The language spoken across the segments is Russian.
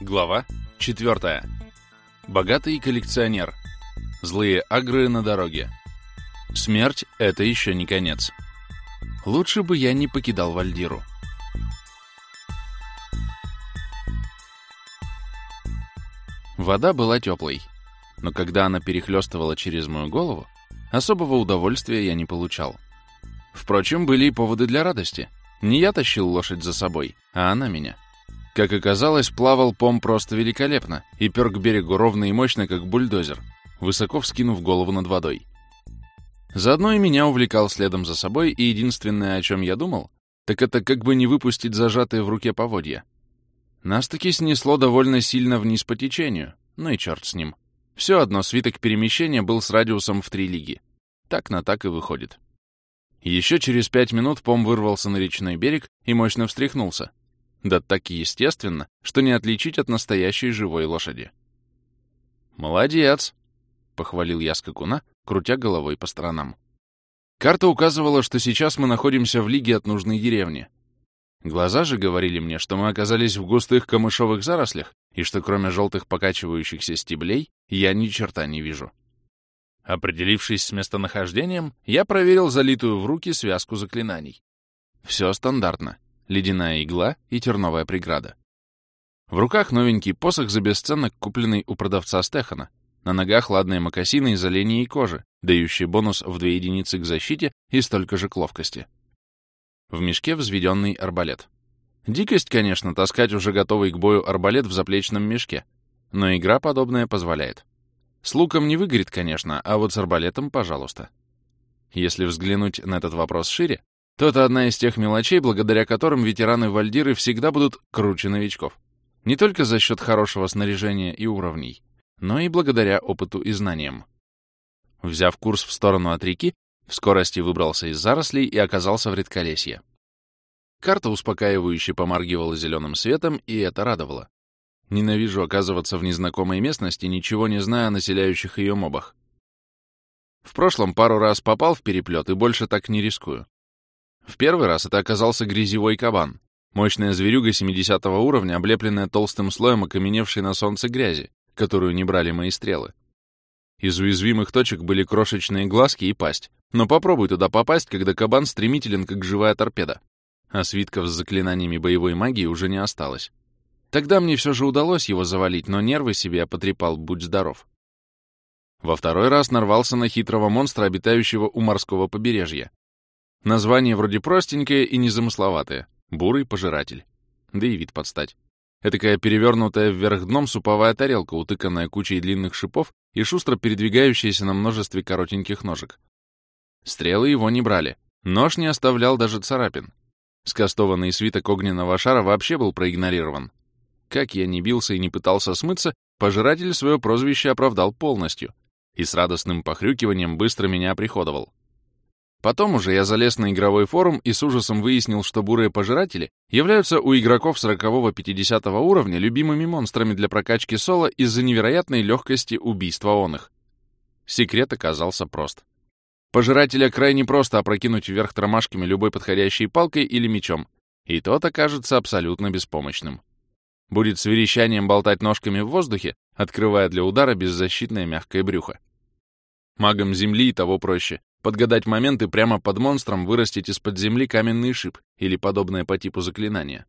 Глава 4. Богатый коллекционер. Злые агры на дороге. Смерть — это еще не конец. Лучше бы я не покидал Вальдиру. Вода была теплой, но когда она перехлестывала через мою голову, особого удовольствия я не получал. Впрочем, были и поводы для радости. Не я тащил лошадь за собой, а она меня — как оказалось, плавал Пом просто великолепно и пер к берегу ровно и мощно, как бульдозер, высоко вскинув голову над водой. Заодно и меня увлекал следом за собой, и единственное, о чем я думал, так это как бы не выпустить зажатые в руке поводья. Нас таки снесло довольно сильно вниз по течению, ну и черт с ним. Все одно свиток перемещения был с радиусом в три лиги. Так на так и выходит. Еще через пять минут Пом вырвался на речной берег и мощно встряхнулся, да так естественно, что не отличить от настоящей живой лошади. «Молодец!» — похвалил я скакуна, крутя головой по сторонам. Карта указывала, что сейчас мы находимся в лиге от нужной деревни. Глаза же говорили мне, что мы оказались в густых камышовых зарослях и что кроме желтых покачивающихся стеблей я ни черта не вижу. Определившись с местонахождением, я проверил залитую в руки связку заклинаний. Все стандартно ледяная игла и терновая преграда. В руках новенький посох за бесценок, купленный у продавца Стехана. На ногах ладные мокасины из оленей кожи, дающие бонус в две единицы к защите и столько же к ловкости. В мешке взведенный арбалет. Дикость, конечно, таскать уже готовый к бою арбалет в заплечном мешке, но игра подобная позволяет. С луком не выгорит, конечно, а вот с арбалетом — пожалуйста. Если взглянуть на этот вопрос шире, то это одна из тех мелочей, благодаря которым ветераны Вальдиры всегда будут круче новичков. Не только за счет хорошего снаряжения и уровней, но и благодаря опыту и знаниям. Взяв курс в сторону от реки, в скорости выбрался из зарослей и оказался в редколесье. Карта успокаивающе помаргивала зеленым светом, и это радовало. Ненавижу оказываться в незнакомой местности, ничего не зная о населяющих ее мобах. В прошлом пару раз попал в переплет и больше так не рискую. В первый раз это оказался грязевой кабан. Мощная зверюга 70 уровня, облепленная толстым слоем окаменевшей на солнце грязи, которую не брали мои стрелы. Из уязвимых точек были крошечные глазки и пасть. Но попробуй туда попасть, когда кабан стремителен, как живая торпеда. А свитков с заклинаниями боевой магии уже не осталось. Тогда мне все же удалось его завалить, но нервы себе потрепал, будь здоров. Во второй раз нарвался на хитрого монстра, обитающего у морского побережья. Название вроде простенькое и незамысловатое. Бурый пожиратель. Да и вид подстать. Этакая перевернутая вверх дном суповая тарелка, утыканная кучей длинных шипов и шустро передвигающаяся на множестве коротеньких ножек. Стрелы его не брали. Нож не оставлял даже царапин. Скастованный свиток огненного шара вообще был проигнорирован. Как я не бился и не пытался смыться, пожиратель свое прозвище оправдал полностью и с радостным похрюкиванием быстро меня приходовал. Потом уже я залез на игровой форум и с ужасом выяснил, что бурые пожиратели являются у игроков 40-50 уровня любимыми монстрами для прокачки соло из-за невероятной легкости убийства он их. Секрет оказался прост. Пожирателя крайне просто опрокинуть вверх тромашками любой подходящей палкой или мечом, и тот окажется абсолютно беспомощным. Будет с верещанием болтать ножками в воздухе, открывая для удара беззащитное мягкое брюхо. Магам Земли и того проще подгадать момент и прямо под монстром вырастить из-под земли каменный шип или подобное по типу заклинания.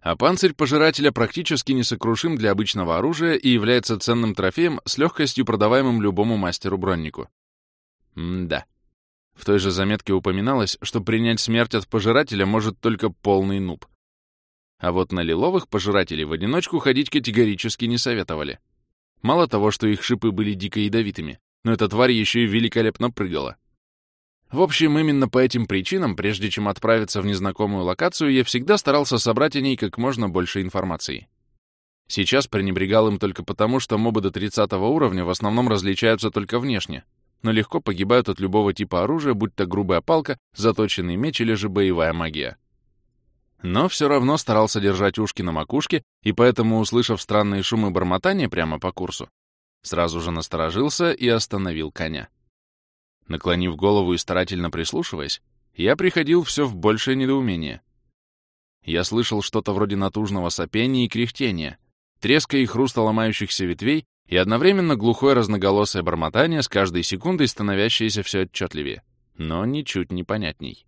А панцирь пожирателя практически несокрушим для обычного оружия и является ценным трофеем с легкостью продаваемым любому мастеру-броннику. М-да. В той же заметке упоминалось, что принять смерть от пожирателя может только полный нуб. А вот на лиловых пожирателей в одиночку ходить категорически не советовали. Мало того, что их шипы были дико ядовитыми, но эта тварь еще и великолепно прыгала. В общем, именно по этим причинам, прежде чем отправиться в незнакомую локацию, я всегда старался собрать о ней как можно больше информации. Сейчас пренебрегал им только потому, что мобы до 30 уровня в основном различаются только внешне, но легко погибают от любого типа оружия, будь то грубая палка, заточенный меч или же боевая магия. Но все равно старался держать ушки на макушке, и поэтому, услышав странные шумы бормотания прямо по курсу, Сразу же насторожился и остановил коня. Наклонив голову и старательно прислушиваясь, я приходил все в большее недоумение. Я слышал что-то вроде натужного сопения и кряхтения, треска и хруста ломающихся ветвей и одновременно глухое разноголосое бормотание с каждой секундой становящееся все отчетливее, но ничуть не понятней.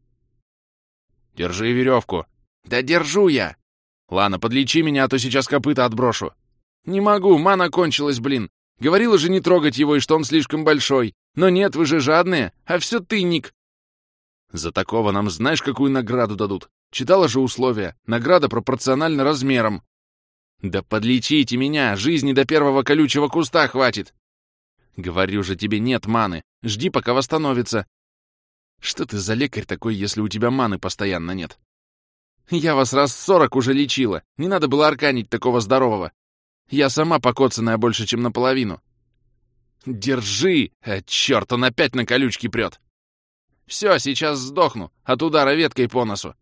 «Держи веревку!» «Да держу я!» «Ладно, подлечи меня, а то сейчас копыта отброшу!» «Не могу, мана кончилась, блин! Говорила же не трогать его и что он слишком большой! Но нет, вы же жадные, а все ты, Ник!» «За такого нам знаешь, какую награду дадут? Читала же условия. Награда пропорциональна размерам. Да подлечите меня, жизни до первого колючего куста хватит. Говорю же тебе, нет маны. Жди, пока восстановится. Что ты за лекарь такой, если у тебя маны постоянно нет? Я вас раз сорок уже лечила. Не надо было арканить такого здорового. Я сама покоцанная больше, чем наполовину. Держи! А, черт, он опять на колючки прет. Все, сейчас сдохну от удара веткой по носу.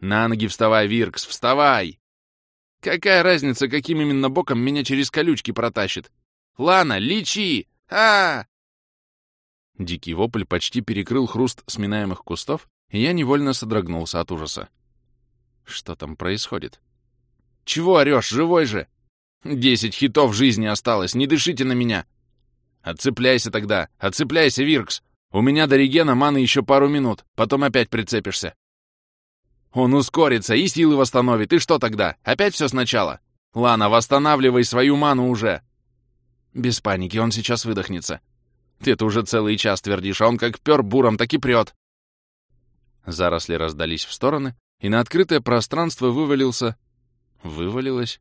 На ноги вставай, Виркс, вставай! Какая разница, каким именно боком меня через колючки протащит? Лана, лечи! -а Дикий вопль почти перекрыл хруст сминаемых кустов, и я невольно содрогнулся от ужаса. Что там происходит? Чего орешь, живой же? Десять хитов жизни осталось, не дышите на меня! Отцепляйся тогда, отцепляйся, Виркс! У меня до регена маны еще пару минут, потом опять прицепишься. Он ускорится и силы восстановит. И что тогда? Опять все сначала? Лана, восстанавливай свою ману уже. Без паники, он сейчас выдохнется. Ты это уже целый час твердишь, а он как пер буром, так и прет. Заросли раздались в стороны, и на открытое пространство вывалился... Вывалилось...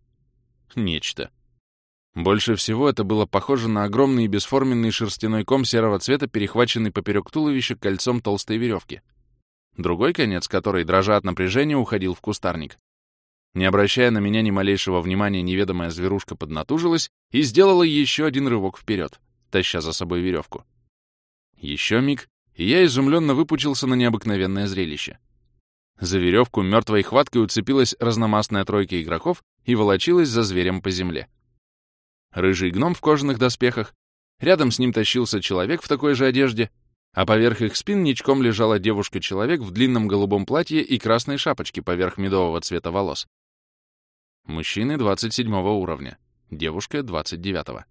Нечто. Больше всего это было похоже на огромный бесформенный шерстяной ком серого цвета, перехваченный поперек туловища кольцом толстой веревки другой конец которой, дрожа от напряжения, уходил в кустарник. Не обращая на меня ни малейшего внимания, неведомая зверушка поднатужилась и сделала еще один рывок вперед, таща за собой веревку. Еще миг, и я изумленно выпучился на необыкновенное зрелище. За веревку мертвой хваткой уцепилась разномастная тройка игроков и волочилась за зверем по земле. Рыжий гном в кожаных доспехах, рядом с ним тащился человек в такой же одежде, а поверх их спин ничком лежала девушка-человек в длинном голубом платье и красной шапочке поверх медового цвета волос. Мужчины 27 уровня, девушка 29. -го.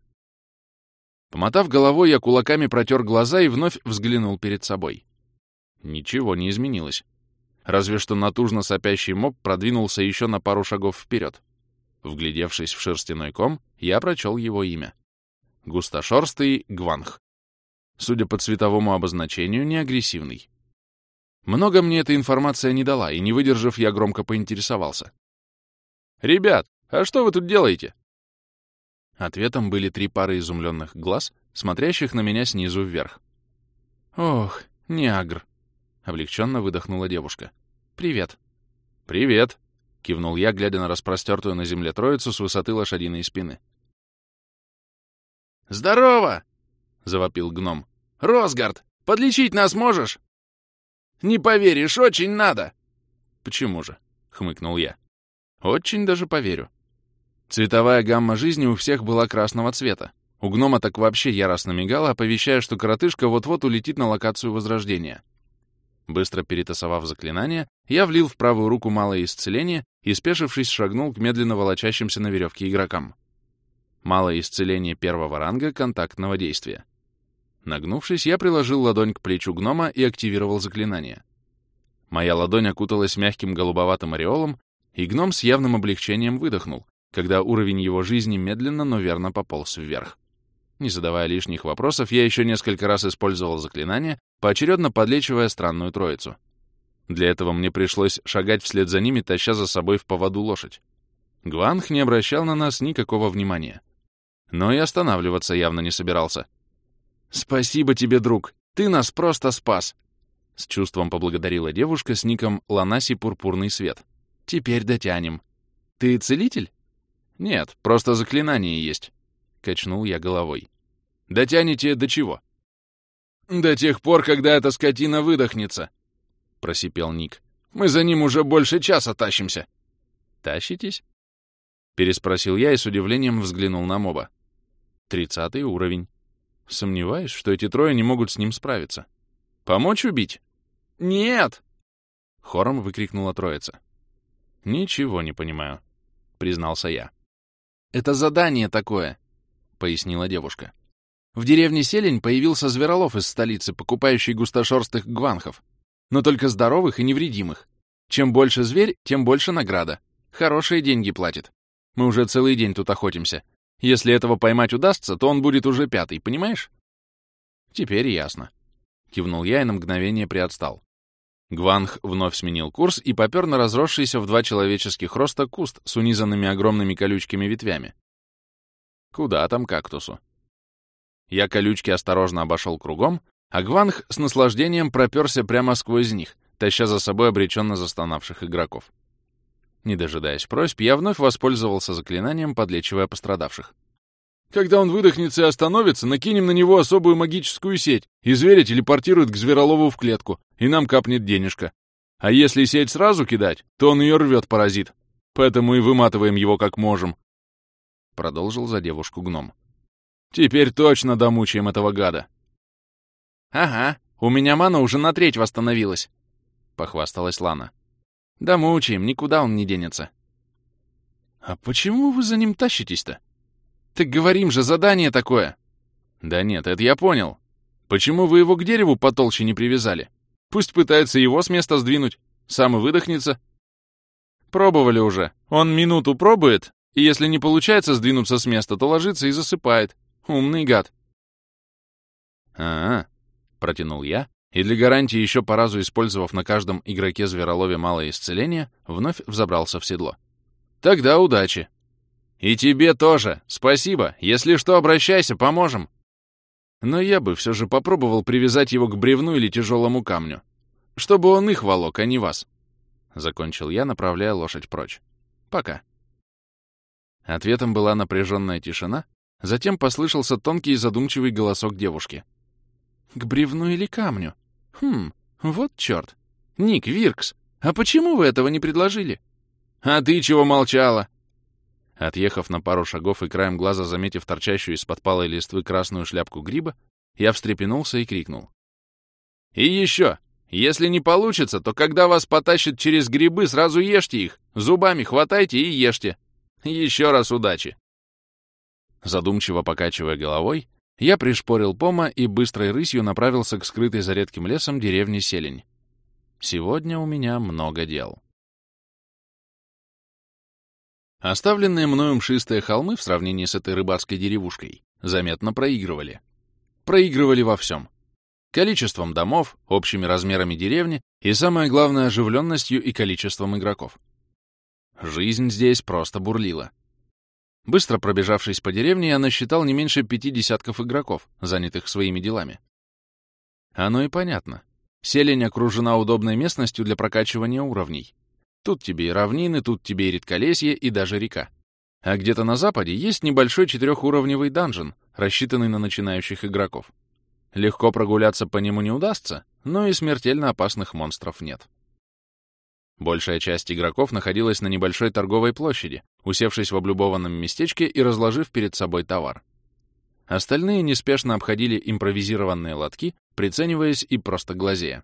Помотав головой, я кулаками протер глаза и вновь взглянул перед собой. Ничего не изменилось. Разве что натужно сопящий моб продвинулся еще на пару шагов вперед. Вглядевшись в шерстяной ком, я прочел его имя. Густошерстый Гванх судя по цветовому обозначению, не агрессивный. Много мне эта информация не дала, и, не выдержав, я громко поинтересовался. «Ребят, а что вы тут делаете?» Ответом были три пары изумленных глаз, смотрящих на меня снизу вверх. «Ох, Ниагр!» — облегченно выдохнула девушка. «Привет». «Привет!» — кивнул я, глядя на распростертую на земле троицу с высоты лошадиной спины. «Здорово!» — завопил гном. «Росгард, подлечить нас можешь?» «Не поверишь, очень надо!» «Почему же?» — хмыкнул я. «Очень даже поверю. Цветовая гамма жизни у всех была красного цвета. У гнома так вообще яростно мигала, оповещая, что коротышка вот-вот улетит на локацию Возрождения. Быстро перетасовав заклинание, я влил в правую руку малое исцеление и, спешившись, шагнул к медленно волочащимся на веревке игрокам. Малое исцеление первого ранга контактного действия. Нагнувшись, я приложил ладонь к плечу гнома и активировал заклинание. Моя ладонь окуталась мягким голубоватым ореолом, и гном с явным облегчением выдохнул, когда уровень его жизни медленно, но верно пополз вверх. Не задавая лишних вопросов, я еще несколько раз использовал заклинание, поочередно подлечивая странную троицу. Для этого мне пришлось шагать вслед за ними, таща за собой в поводу лошадь. Гванх не обращал на нас никакого внимания. Но и останавливаться явно не собирался — «Спасибо тебе, друг! Ты нас просто спас!» С чувством поблагодарила девушка с ником Ланаси Пурпурный Свет. «Теперь дотянем. Ты целитель?» «Нет, просто заклинание есть», — качнул я головой. «Дотянете до чего?» «До тех пор, когда эта скотина выдохнется», — просипел Ник. «Мы за ним уже больше часа тащимся». «Тащитесь?» — переспросил я и с удивлением взглянул на моба. «Тридцатый уровень. Сомневаюсь, что эти трое не могут с ним справиться. «Помочь убить?» «Нет!» — хором выкрикнула троица. «Ничего не понимаю», — признался я. это задание такое», — пояснила девушка. «В деревне Селень появился зверолов из столицы, покупающий густошерстых гванхов, но только здоровых и невредимых. Чем больше зверь, тем больше награда. Хорошие деньги платит. Мы уже целый день тут охотимся. Если этого поймать удастся, то он будет уже пятый, понимаешь? Теперь ясно. Кивнул я и на мгновение приотстал. Гванх вновь сменил курс и попер на разросшийся в два человеческих роста куст с унизанными огромными колючками ветвями. Куда там кактусу? Я колючки осторожно обошел кругом, а Гванх с наслаждением проперся прямо сквозь них, таща за собой обреченно застонавших игроков. Не дожидаясь просьб, я вновь воспользовался заклинанием, подлечивая пострадавших. Когда он выдохнется и остановится, накинем на него особую магическую сеть, и зверя телепортирует к Зверолову в клетку, и нам капнет денежка. А если сеть сразу кидать, то он ее рвет, паразит. Поэтому и выматываем его как можем. Продолжил за девушку гном. Теперь точно домучаем этого гада. Ага, у меня мана уже на треть восстановилась, похвасталась Лана. Да мучаем, никуда он не денется. А почему вы за ним тащитесь-то? Так говорим же, задание такое. Да нет, это я понял. Почему вы его к дереву потолще не привязали? Пусть пытается его с места сдвинуть, сам и выдохнется. Пробовали уже. Он минуту пробует, и если не получается сдвинуться с места, то ложится и засыпает. Умный гад. А, -а, -а протянул я, и для гарантии еще по разу использовав на каждом игроке зверолове малое исцеление, вновь взобрался в седло. «Тогда удачи!» «И тебе тоже! Спасибо! Если что, обращайся, поможем!» Но я бы все же попробовал привязать его к бревну или тяжелому камню. Чтобы он их волок, а не вас. Закончил я, направляя лошадь прочь. Пока. Ответом была напряженная тишина, затем послышался тонкий и задумчивый голосок девушки. «К бревну или камню?» «Хм, вот черт. Ник, Виркс, а почему вы этого не предложили?» «А ты чего молчала?» Отъехав на пару шагов и краем глаза заметив торчащую из-под палой листвы красную шляпку гриба, я встрепенулся и крикнул. «И еще! Если не получится, то когда вас потащат через грибы, сразу ешьте их, зубами хватайте и ешьте. Еще раз удачи!» Задумчиво покачивая головой, я пришпорил пома и быстрой рысью направился к скрытой за редким лесом деревне Селень. Сегодня у меня много дел. Оставленные мною мшистые холмы в сравнении с этой рыбацкой деревушкой заметно проигрывали. Проигрывали во всем. Количеством домов, общими размерами деревни и, самое главное, оживленностью и количеством игроков. Жизнь здесь просто бурлила. Быстро пробежавшись по деревне, я насчитал не меньше пяти десятков игроков, занятых своими делами. Оно и понятно. Селень окружена удобной местностью для прокачивания уровней. Тут тебе и равнины, тут тебе и редколесье, и даже река. А где-то на западе есть небольшой четырехуровневый данжен, рассчитанный на начинающих игроков. Легко прогуляться по нему не удастся, но и смертельно опасных монстров нет. Большая часть игроков находилась на небольшой торговой площади, усевшись в облюбованном местечке и разложив перед собой товар. Остальные неспешно обходили импровизированные лотки, прицениваясь и просто глазея.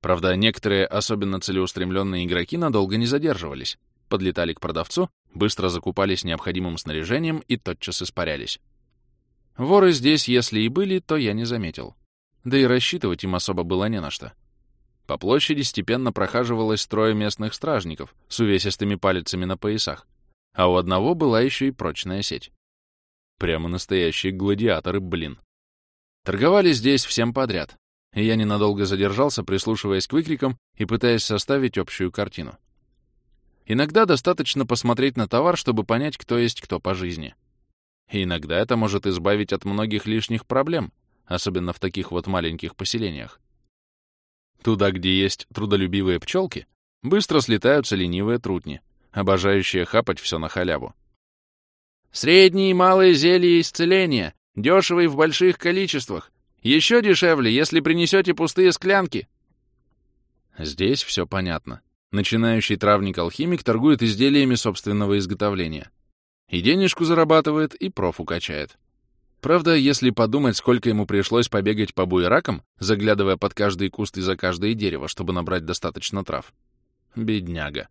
Правда, некоторые особенно целеустремленные игроки надолго не задерживались, подлетали к продавцу, быстро закупались необходимым снаряжением и тотчас испарялись. Воры здесь, если и были, то я не заметил. Да и рассчитывать им особо было не на что. По площади степенно прохаживалось трое местных стражников с увесистыми палицами на поясах, а у одного была еще и прочная сеть. Прямо настоящие гладиаторы, блин. Торговали здесь всем подряд, и я ненадолго задержался, прислушиваясь к выкрикам и пытаясь составить общую картину. Иногда достаточно посмотреть на товар, чтобы понять, кто есть кто по жизни. И иногда это может избавить от многих лишних проблем, особенно в таких вот маленьких поселениях. Туда, где есть трудолюбивые пчелки, быстро слетаются ленивые трутни, обожающие хапать все на халяву. Средние и малые зелья исцеления, дешевые в больших количествах. Еще дешевле, если принесете пустые склянки. Здесь все понятно. Начинающий травник-алхимик торгует изделиями собственного изготовления. И денежку зарабатывает, и профу качает. Правда, если подумать, сколько ему пришлось побегать по буеракам, заглядывая под каждый куст и за каждое дерево, чтобы набрать достаточно трав. Бедняга.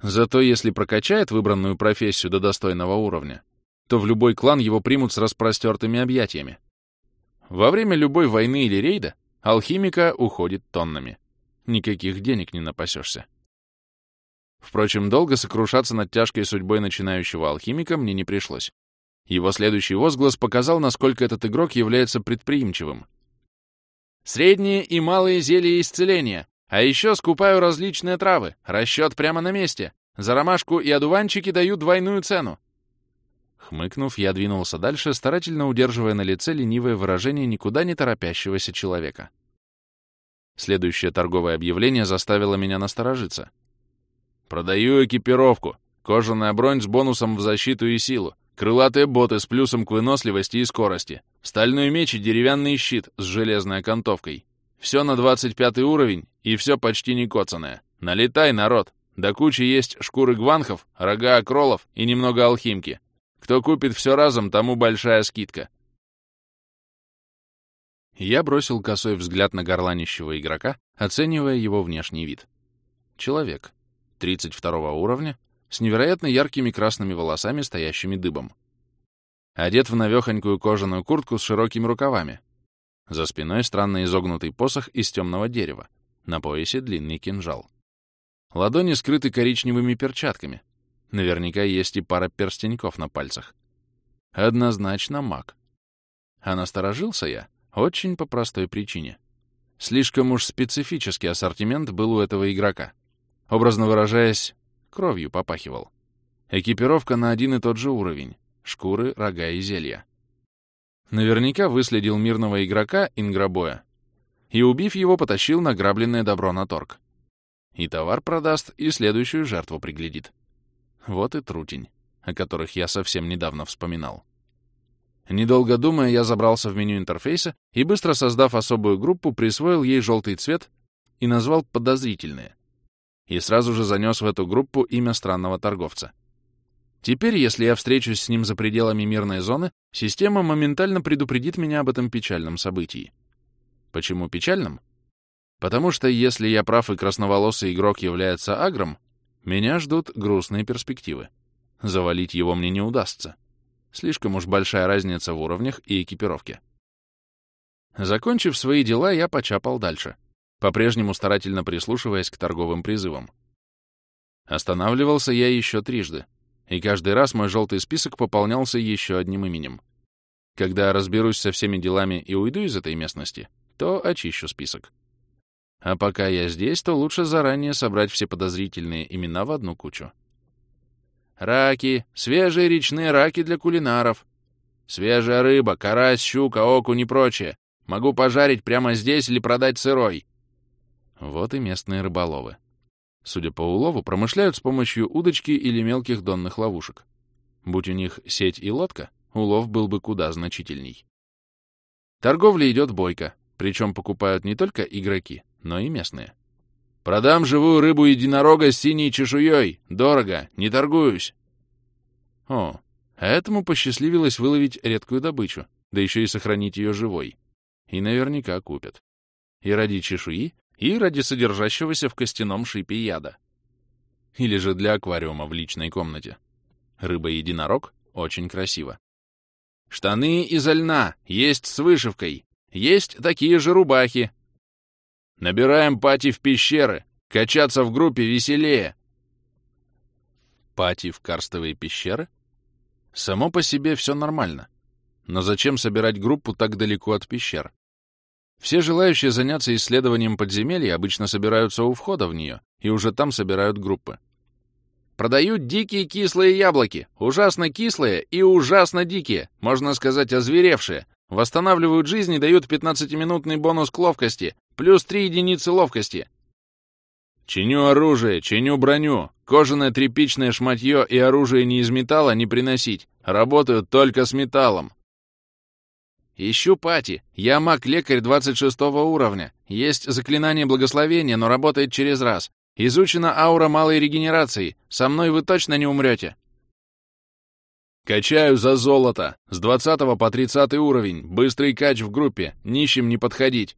Зато если прокачает выбранную профессию до достойного уровня, то в любой клан его примут с распростертыми объятиями. Во время любой войны или рейда алхимика уходит тоннами. Никаких денег не напасешься. Впрочем, долго сокрушаться над тяжкой судьбой начинающего алхимика мне не пришлось. Его следующий возглас показал, насколько этот игрок является предприимчивым. «Средние и малые зелья исцеления, а еще скупаю различные травы, расчет прямо на месте. За ромашку и одуванчики даю двойную цену». Хмыкнув, я двинулся дальше, старательно удерживая на лице ленивое выражение никуда не торопящегося человека. Следующее торговое объявление заставило меня насторожиться — Продаю экипировку. Кожаная бронь с бонусом в защиту и силу. Крылатые боты с плюсом к выносливости и скорости. Стальной меч и деревянный щит с железной окантовкой. Все на 25 уровень, и все почти не коцанное. Налетай, народ! До кучи есть шкуры гванхов, рога окролов и немного алхимки. Кто купит все разом, тому большая скидка. Я бросил косой взгляд на горланищего игрока, оценивая его внешний вид. Человек. 32 уровня, с невероятно яркими красными волосами, стоящими дыбом. Одет в навехонькую кожаную куртку с широкими рукавами. За спиной странно изогнутый посох из темного дерева. На поясе длинный кинжал. Ладони скрыты коричневыми перчатками. Наверняка есть и пара перстеньков на пальцах. Однозначно маг. А насторожился я очень по простой причине. Слишком уж специфический ассортимент был у этого игрока — Образно выражаясь, кровью попахивал. Экипировка на один и тот же уровень. Шкуры, рога и зелья. Наверняка выследил мирного игрока Инграбоя и, убив его, потащил награбленное добро на торг. И товар продаст, и следующую жертву приглядит. Вот и трутень, о которых я совсем недавно вспоминал. Недолго думая, я забрался в меню интерфейса и, быстро создав особую группу, присвоил ей желтый цвет и назвал «подозрительные» и сразу же занес в эту группу имя странного торговца. Теперь, если я встречусь с ним за пределами мирной зоны, система моментально предупредит меня об этом печальном событии. Почему печальном? Потому что если я прав и красноволосый игрок является агром, меня ждут грустные перспективы. Завалить его мне не удастся. Слишком уж большая разница в уровнях и экипировке. Закончив свои дела, я почапал дальше — по-прежнему старательно прислушиваясь к торговым призывам. Останавливался я еще трижды, и каждый раз мой желтый список пополнялся еще одним именем. Когда разберусь со всеми делами и уйду из этой местности, то очищу список. А пока я здесь, то лучше заранее собрать все подозрительные имена в одну кучу. Раки, свежие речные раки для кулинаров. Свежая рыба, карась, щука, окунь и прочее. Могу пожарить прямо здесь или продать сырой. Вот и местные рыболовы. Судя по улову, промышляют с помощью удочки или мелких донных ловушек. Будь у них сеть и лодка, улов был бы куда значительней. Торговля идет бойко, причем покупают не только игроки, но и местные. «Продам живую рыбу единорога с синей чешуей! Дорого! Не торгуюсь!» О, а этому посчастливилось выловить редкую добычу, да еще и сохранить ее живой. И наверняка купят. И ради чешуи, и ради содержащегося в костяном шипе яда. Или же для аквариума в личной комнате. Рыба-единорог очень красиво. Штаны из льна, есть с вышивкой, есть такие же рубахи. Набираем пати в пещеры, качаться в группе веселее. Пати в карстовые пещеры? Само по себе все нормально. Но зачем собирать группу так далеко от пещер? Все желающие заняться исследованием подземелья обычно собираются у входа в нее и уже там собирают группы. Продают дикие кислые яблоки, ужасно кислые и ужасно дикие, можно сказать, озверевшие. Восстанавливают жизнь и дают 15-минутный бонус к ловкости, плюс 3 единицы ловкости. Чиню оружие, чиню броню. Кожаное тряпичное шматье и оружие не из металла не приносить. Работают только с металлом. «Ищу пати. Я маг-лекарь 26 уровня. Есть заклинание благословения, но работает через раз. Изучена аура малой регенерации. Со мной вы точно не умрете». «Качаю за золото. С 20 по 30 уровень. Быстрый кач в группе. Нищим не подходить».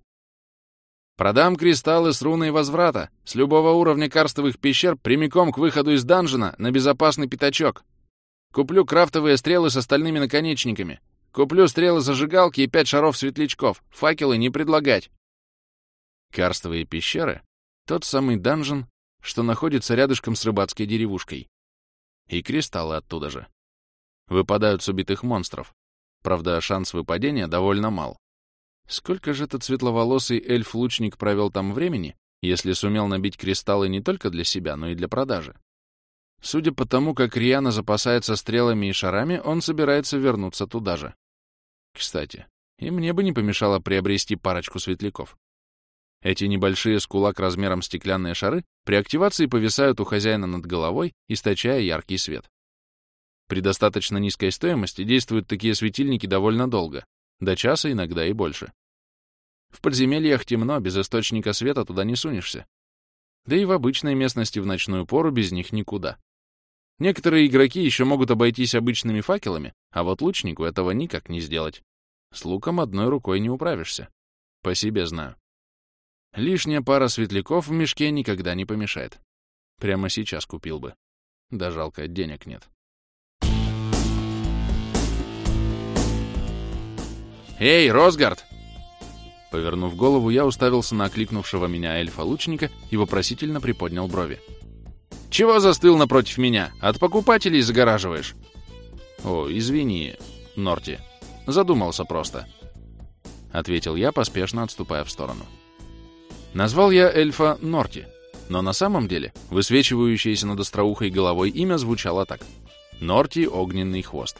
Продам кристаллы с руной возврата с любого уровня карстовых пещер прямиком к выходу из данжена на безопасный пятачок. Куплю крафтовые стрелы с остальными наконечниками. Куплю стрелы зажигалки и пять шаров светлячков. Факелы не предлагать. Карстовые пещеры — тот самый данжен, что находится рядышком с рыбацкой деревушкой. И кристаллы оттуда же. Выпадают с убитых монстров. Правда, шанс выпадения довольно мал. Сколько же этот светловолосый эльф-лучник провел там времени, если сумел набить кристаллы не только для себя, но и для продажи? Судя по тому, как Риана запасается стрелами и шарами, он собирается вернуться туда же. Кстати, и мне бы не помешало приобрести парочку светляков. Эти небольшие с кулак размером стеклянные шары при активации повисают у хозяина над головой, источая яркий свет. При достаточно низкой стоимости действуют такие светильники довольно долго, до часа иногда и больше. В подземельях темно, без источника света туда не сунешься. Да и в обычной местности в ночную пору без них никуда. Некоторые игроки еще могут обойтись обычными факелами, а вот лучнику этого никак не сделать. С луком одной рукой не управишься. По себе знаю. Лишняя пара светляков в мешке никогда не помешает. Прямо сейчас купил бы. Да жалко, денег нет. «Эй, Росгард!» Повернув голову, я уставился на окликнувшего меня эльфа-лучника и вопросительно приподнял брови. «Чего застыл напротив меня? От покупателей загораживаешь?» «О, извини, Норти. Задумался просто», — ответил я, поспешно отступая в сторону. Назвал я эльфа Норти, но на самом деле высвечивающееся над остроухой головой имя звучало так. Норти — огненный хвост.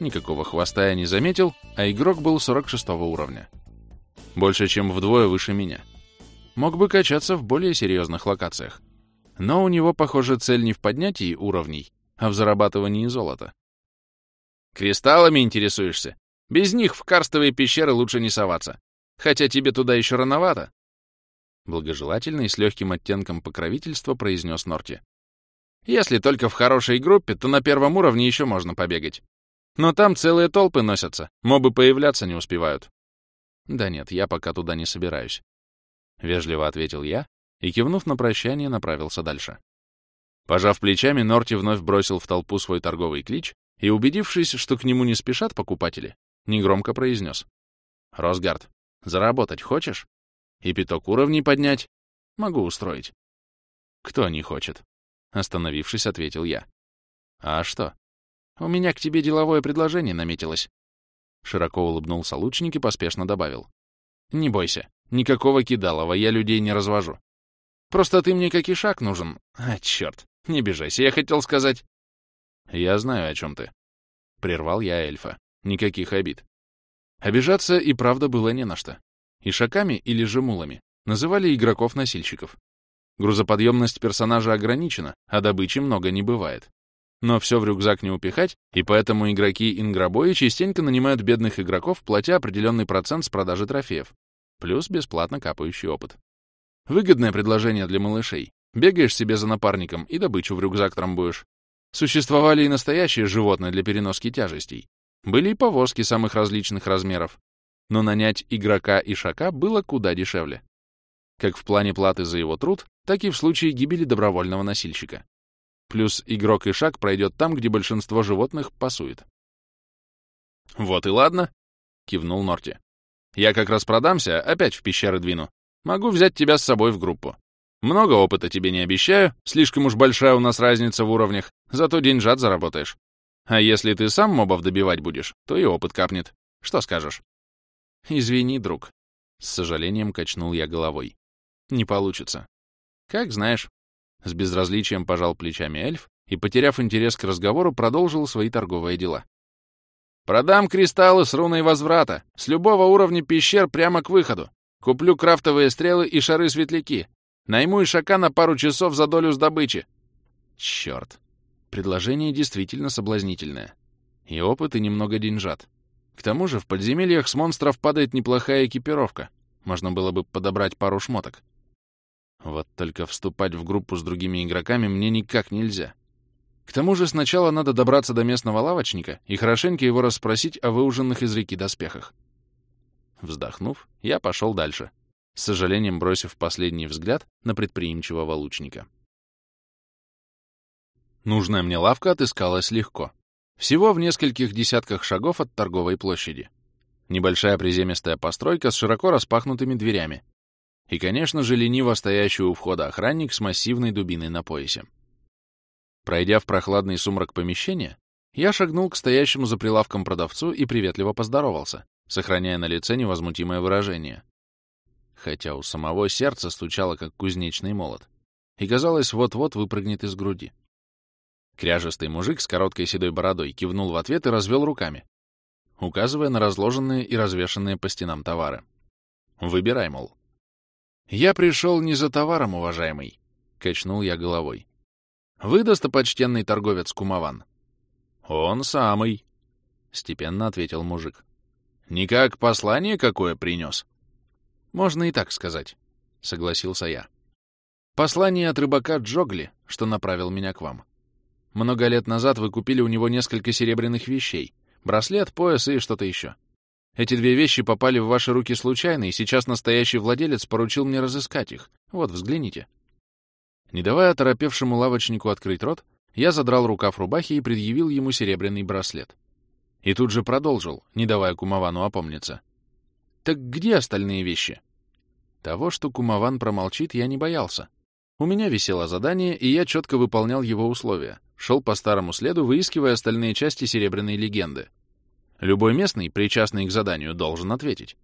Никакого хвоста я не заметил, а игрок был 46 уровня. Больше, чем вдвое выше меня. Мог бы качаться в более серьезных локациях. Но у него, похоже, цель не в поднятии уровней, а в зарабатывании золота. «Кристаллами интересуешься? Без них в карстовые пещеры лучше не соваться. Хотя тебе туда еще рановато». Благожелательно и с легким оттенком покровительства произнес Норти. «Если только в хорошей группе, то на первом уровне еще можно побегать. Но там целые толпы носятся, мобы появляться не успевают. Да нет, я пока туда не собираюсь. Вежливо ответил я и, кивнув на прощание, направился дальше. Пожав плечами, Норти вновь бросил в толпу свой торговый клич и, убедившись, что к нему не спешат покупатели, негромко произнес. «Росгард, заработать хочешь? И пяток уровней поднять? Могу устроить». «Кто не хочет?» Остановившись, ответил я. «А что?» У меня к тебе деловое предложение наметилось. Широко улыбнулся лучник и поспешно добавил. Не бойся, никакого кидалова, я людей не развожу. Просто ты мне как и шаг нужен. А, черт, не бежайся, я хотел сказать... Я знаю, о чем ты. Прервал я эльфа. Никаких обид. Обижаться и правда было не на что. Ишаками или же мулами называли игроков-носильщиков. Грузоподъемность персонажа ограничена, а добычи много не бывает. Но все в рюкзак не упихать, и поэтому игроки-ингробои частенько нанимают бедных игроков, платя определенный процент с продажи трофеев, плюс бесплатно капающий опыт. Выгодное предложение для малышей. Бегаешь себе за напарником и добычу в рюкзак трамбуешь. Существовали и настоящие животные для переноски тяжестей. Были и повозки самых различных размеров. Но нанять игрока и шака было куда дешевле. Как в плане платы за его труд, так и в случае гибели добровольного носильщика. Плюс игрок и шаг пройдет там, где большинство животных пасует. «Вот и ладно», — кивнул Норти. «Я как раз продамся, опять в пещеры двину. Могу взять тебя с собой в группу. Много опыта тебе не обещаю, слишком уж большая у нас разница в уровнях, зато деньжат заработаешь. А если ты сам мобов добивать будешь, то и опыт капнет. Что скажешь?» «Извини, друг», — с сожалением качнул я головой. «Не получится». «Как знаешь», с безразличием пожал плечами эльф и, потеряв интерес к разговору, продолжил свои торговые дела. «Продам кристаллы с руной возврата, с любого уровня пещер прямо к выходу. Куплю крафтовые стрелы и шары-светляки. Найму ишака на пару часов за долю с добычи». Черт. Предложение действительно соблазнительное. И опыт, и немного деньжат. К тому же в подземельях с монстров падает неплохая экипировка. Можно было бы подобрать пару шмоток. Вот только вступать в группу с другими игроками мне никак нельзя. К тому же сначала надо добраться до местного лавочника и хорошенько его расспросить о выуженных из реки доспехах. Вздохнув, я пошел дальше. с сожалением бросив последний взгляд на предприимчивого лучника. Нужная мне лавка отыскалась легко. Всего в нескольких десятках шагов от торговой площади. Небольшая приземистая постройка с широко распахнутыми дверями. И, конечно же, лениво стоящий у входа охранник с массивной дубиной на поясе. Пройдя в прохладный сумрак помещения, я шагнул к стоящему за прилавком продавцу и приветливо поздоровался, сохраняя на лице невозмутимое выражение. Хотя у самого сердца стучало, как кузнечный молот, и, казалось, вот-вот выпрыгнет из груди. Кряжестый мужик с короткой седой бородой кивнул в ответ и развел руками, указывая на разложенные и развешанные по стенам товары. «Выбирай, мол». «Я пришел не за товаром, уважаемый», — качнул я головой. «Вы достопочтенный торговец Кумован?» «Он самый», — степенно ответил мужик. «Никак послание какое принес?» «Можно и так сказать», — согласился я. «Послание от рыбака Джогли, что направил меня к вам. Много лет назад вы купили у него несколько серебряных вещей. Браслет, пояс и что-то еще. Эти две вещи попали в ваши руки случайно, и сейчас настоящий владелец поручил мне разыскать их. Вот, взгляните. Не давая оторопевшему лавочнику открыть рот, я задрал рукав рубахи и предъявил ему серебряный браслет. И тут же продолжил, не давая Кумавану опомниться. «Так где остальные вещи?» Того, что Кумаван промолчит, я не боялся. У меня висело задание, и я четко выполнял его условия шел по старому следу, выискивая остальные части серебряной легенды. Любой местный, причастный к заданию, должен ответить.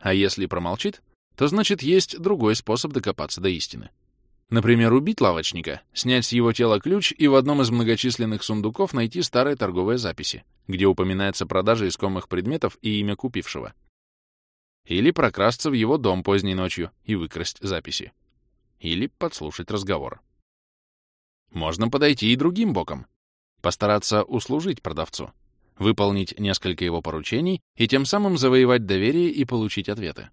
А если промолчит, то значит есть другой способ докопаться до истины. Например, убить лавочника, снять с его тела ключ и в одном из многочисленных сундуков найти старые торговые записи, где упоминается продажа искомых предметов и имя купившего. Или прокрасться в его дом поздней ночью и выкрасть записи. Или подслушать разговор. Можно подойти и другим боком. Постараться услужить продавцу, выполнить несколько его поручений и тем самым завоевать доверие и получить ответы.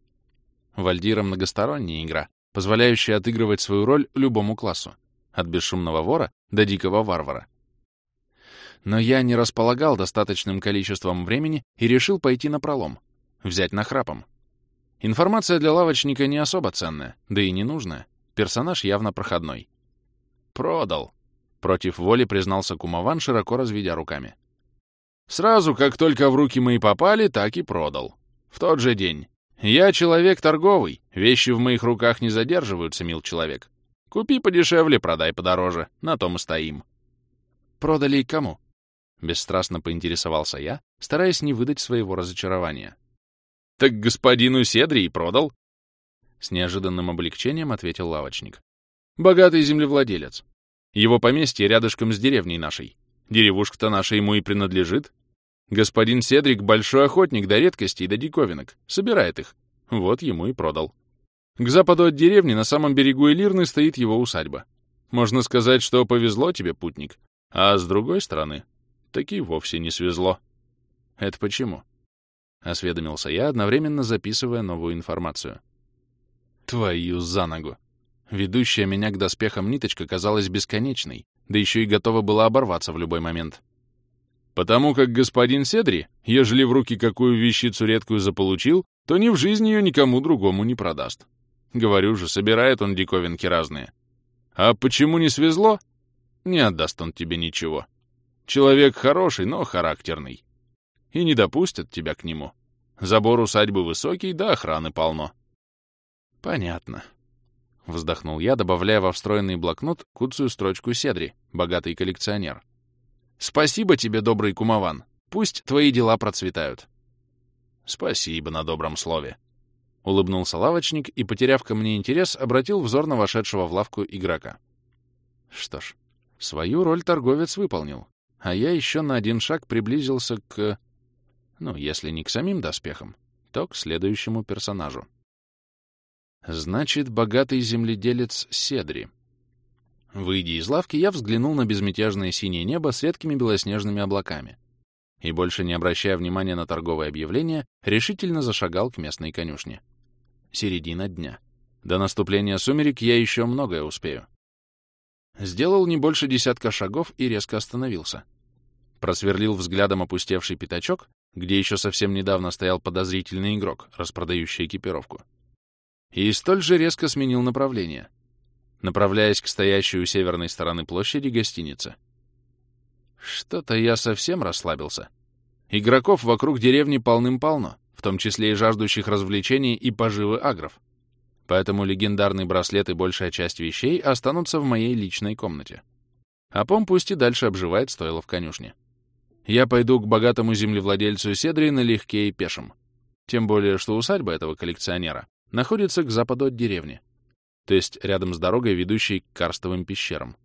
Вальдира — многосторонняя игра, позволяющая отыгрывать свою роль любому классу, от бесшумного вора до дикого варвара. Но я не располагал достаточным количеством времени и решил пойти на пролом, взять нахрапом. Информация для лавочника не особо ценная, да и не нужная. Персонаж явно проходной. «Продал», — против воли признался Кумован, широко разведя руками. «Сразу, как только в руки мои попали, так и продал. В тот же день. Я человек торговый, вещи в моих руках не задерживаются, мил человек. Купи подешевле, продай подороже, на том и стоим». «Продали кому?» — бесстрастно поинтересовался я, стараясь не выдать своего разочарования. «Так господину Седри и продал», — с неожиданным облегчением ответил лавочник. Богатый землевладелец. Его поместье рядышком с деревней нашей. Деревушка-то наша ему и принадлежит. Господин Седрик — большой охотник до редкостей, до диковинок. Собирает их. Вот ему и продал. К западу от деревни, на самом берегу Элирны, стоит его усадьба. Можно сказать, что повезло тебе, путник. А с другой стороны, таки вовсе не свезло. Это почему? Осведомился я, одновременно записывая новую информацию. Твою за ногу. Ведущая меня к доспехам ниточка казалась бесконечной, да еще и готова была оборваться в любой момент. Потому как господин Седри, ежели в руки какую вещицу редкую заполучил, то ни в жизни ее никому другому не продаст. Говорю же, собирает он диковинки разные. А почему не свезло? Не отдаст он тебе ничего. Человек хороший, но характерный. И не допустят тебя к нему. Забор усадьбы высокий, да охраны полно. Понятно. — вздохнул я, добавляя во встроенный блокнот куцую строчку Седри, богатый коллекционер. «Спасибо тебе, добрый кумован. Пусть твои дела процветают». «Спасибо на добром слове», — улыбнулся лавочник и, потеряв ко мне интерес, обратил взор на вошедшего в лавку игрока. Что ж, свою роль торговец выполнил, а я еще на один шаг приблизился к... Ну, если не к самим доспехам, то к следующему персонажу. Значит, богатый земледелец Седри. Выйдя из лавки, я взглянул на безмятежное синее небо с редкими белоснежными облаками и, больше не обращая внимания на торговое объявление, решительно зашагал к местной конюшне. Середина дня. До наступления сумерек я еще многое успею. Сделал не больше десятка шагов и резко остановился. Просверлил взглядом опустевший пятачок, где еще совсем недавно стоял подозрительный игрок, распродающий экипировку и столь же резко сменил направление, направляясь к стоящей у северной стороны площади гостинице. Что-то я совсем расслабился. Игроков вокруг деревни полным-полно, в том числе и жаждущих развлечений и поживы агров. Поэтому легендарный браслет и большая часть вещей останутся в моей личной комнате. А пом пусть и дальше обживает стойло в конюшне. Я пойду к богатому землевладельцу Седри налегке и пешим. Тем более, что усадьба этого коллекционера находится к западу от деревни, то есть рядом с дорогой, ведущей к карстовым пещерам.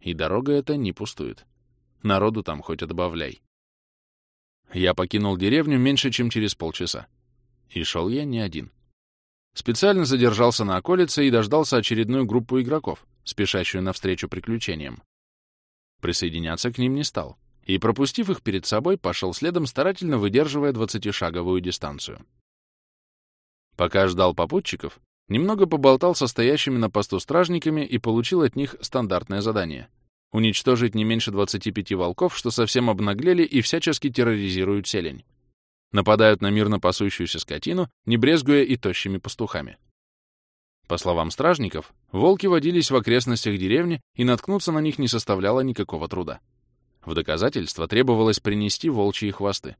И дорога эта не пустует. Народу там хоть отбавляй. Я покинул деревню меньше, чем через полчаса. И шел я не один. Специально задержался на околице и дождался очередную группу игроков, спешащую навстречу приключениям. Присоединяться к ним не стал, и, пропустив их перед собой, пошел следом, старательно выдерживая двадцатишаговую дистанцию. Пока ждал попутчиков, немного поболтал со стоящими на посту стражниками и получил от них стандартное задание — уничтожить не меньше 25 волков, что совсем обнаглели и всячески терроризируют селень. Нападают на мирно пасущуюся скотину, не брезгуя и тощими пастухами. По словам стражников, волки водились в окрестностях деревни, и наткнуться на них не составляло никакого труда. В доказательство требовалось принести волчьи хвосты.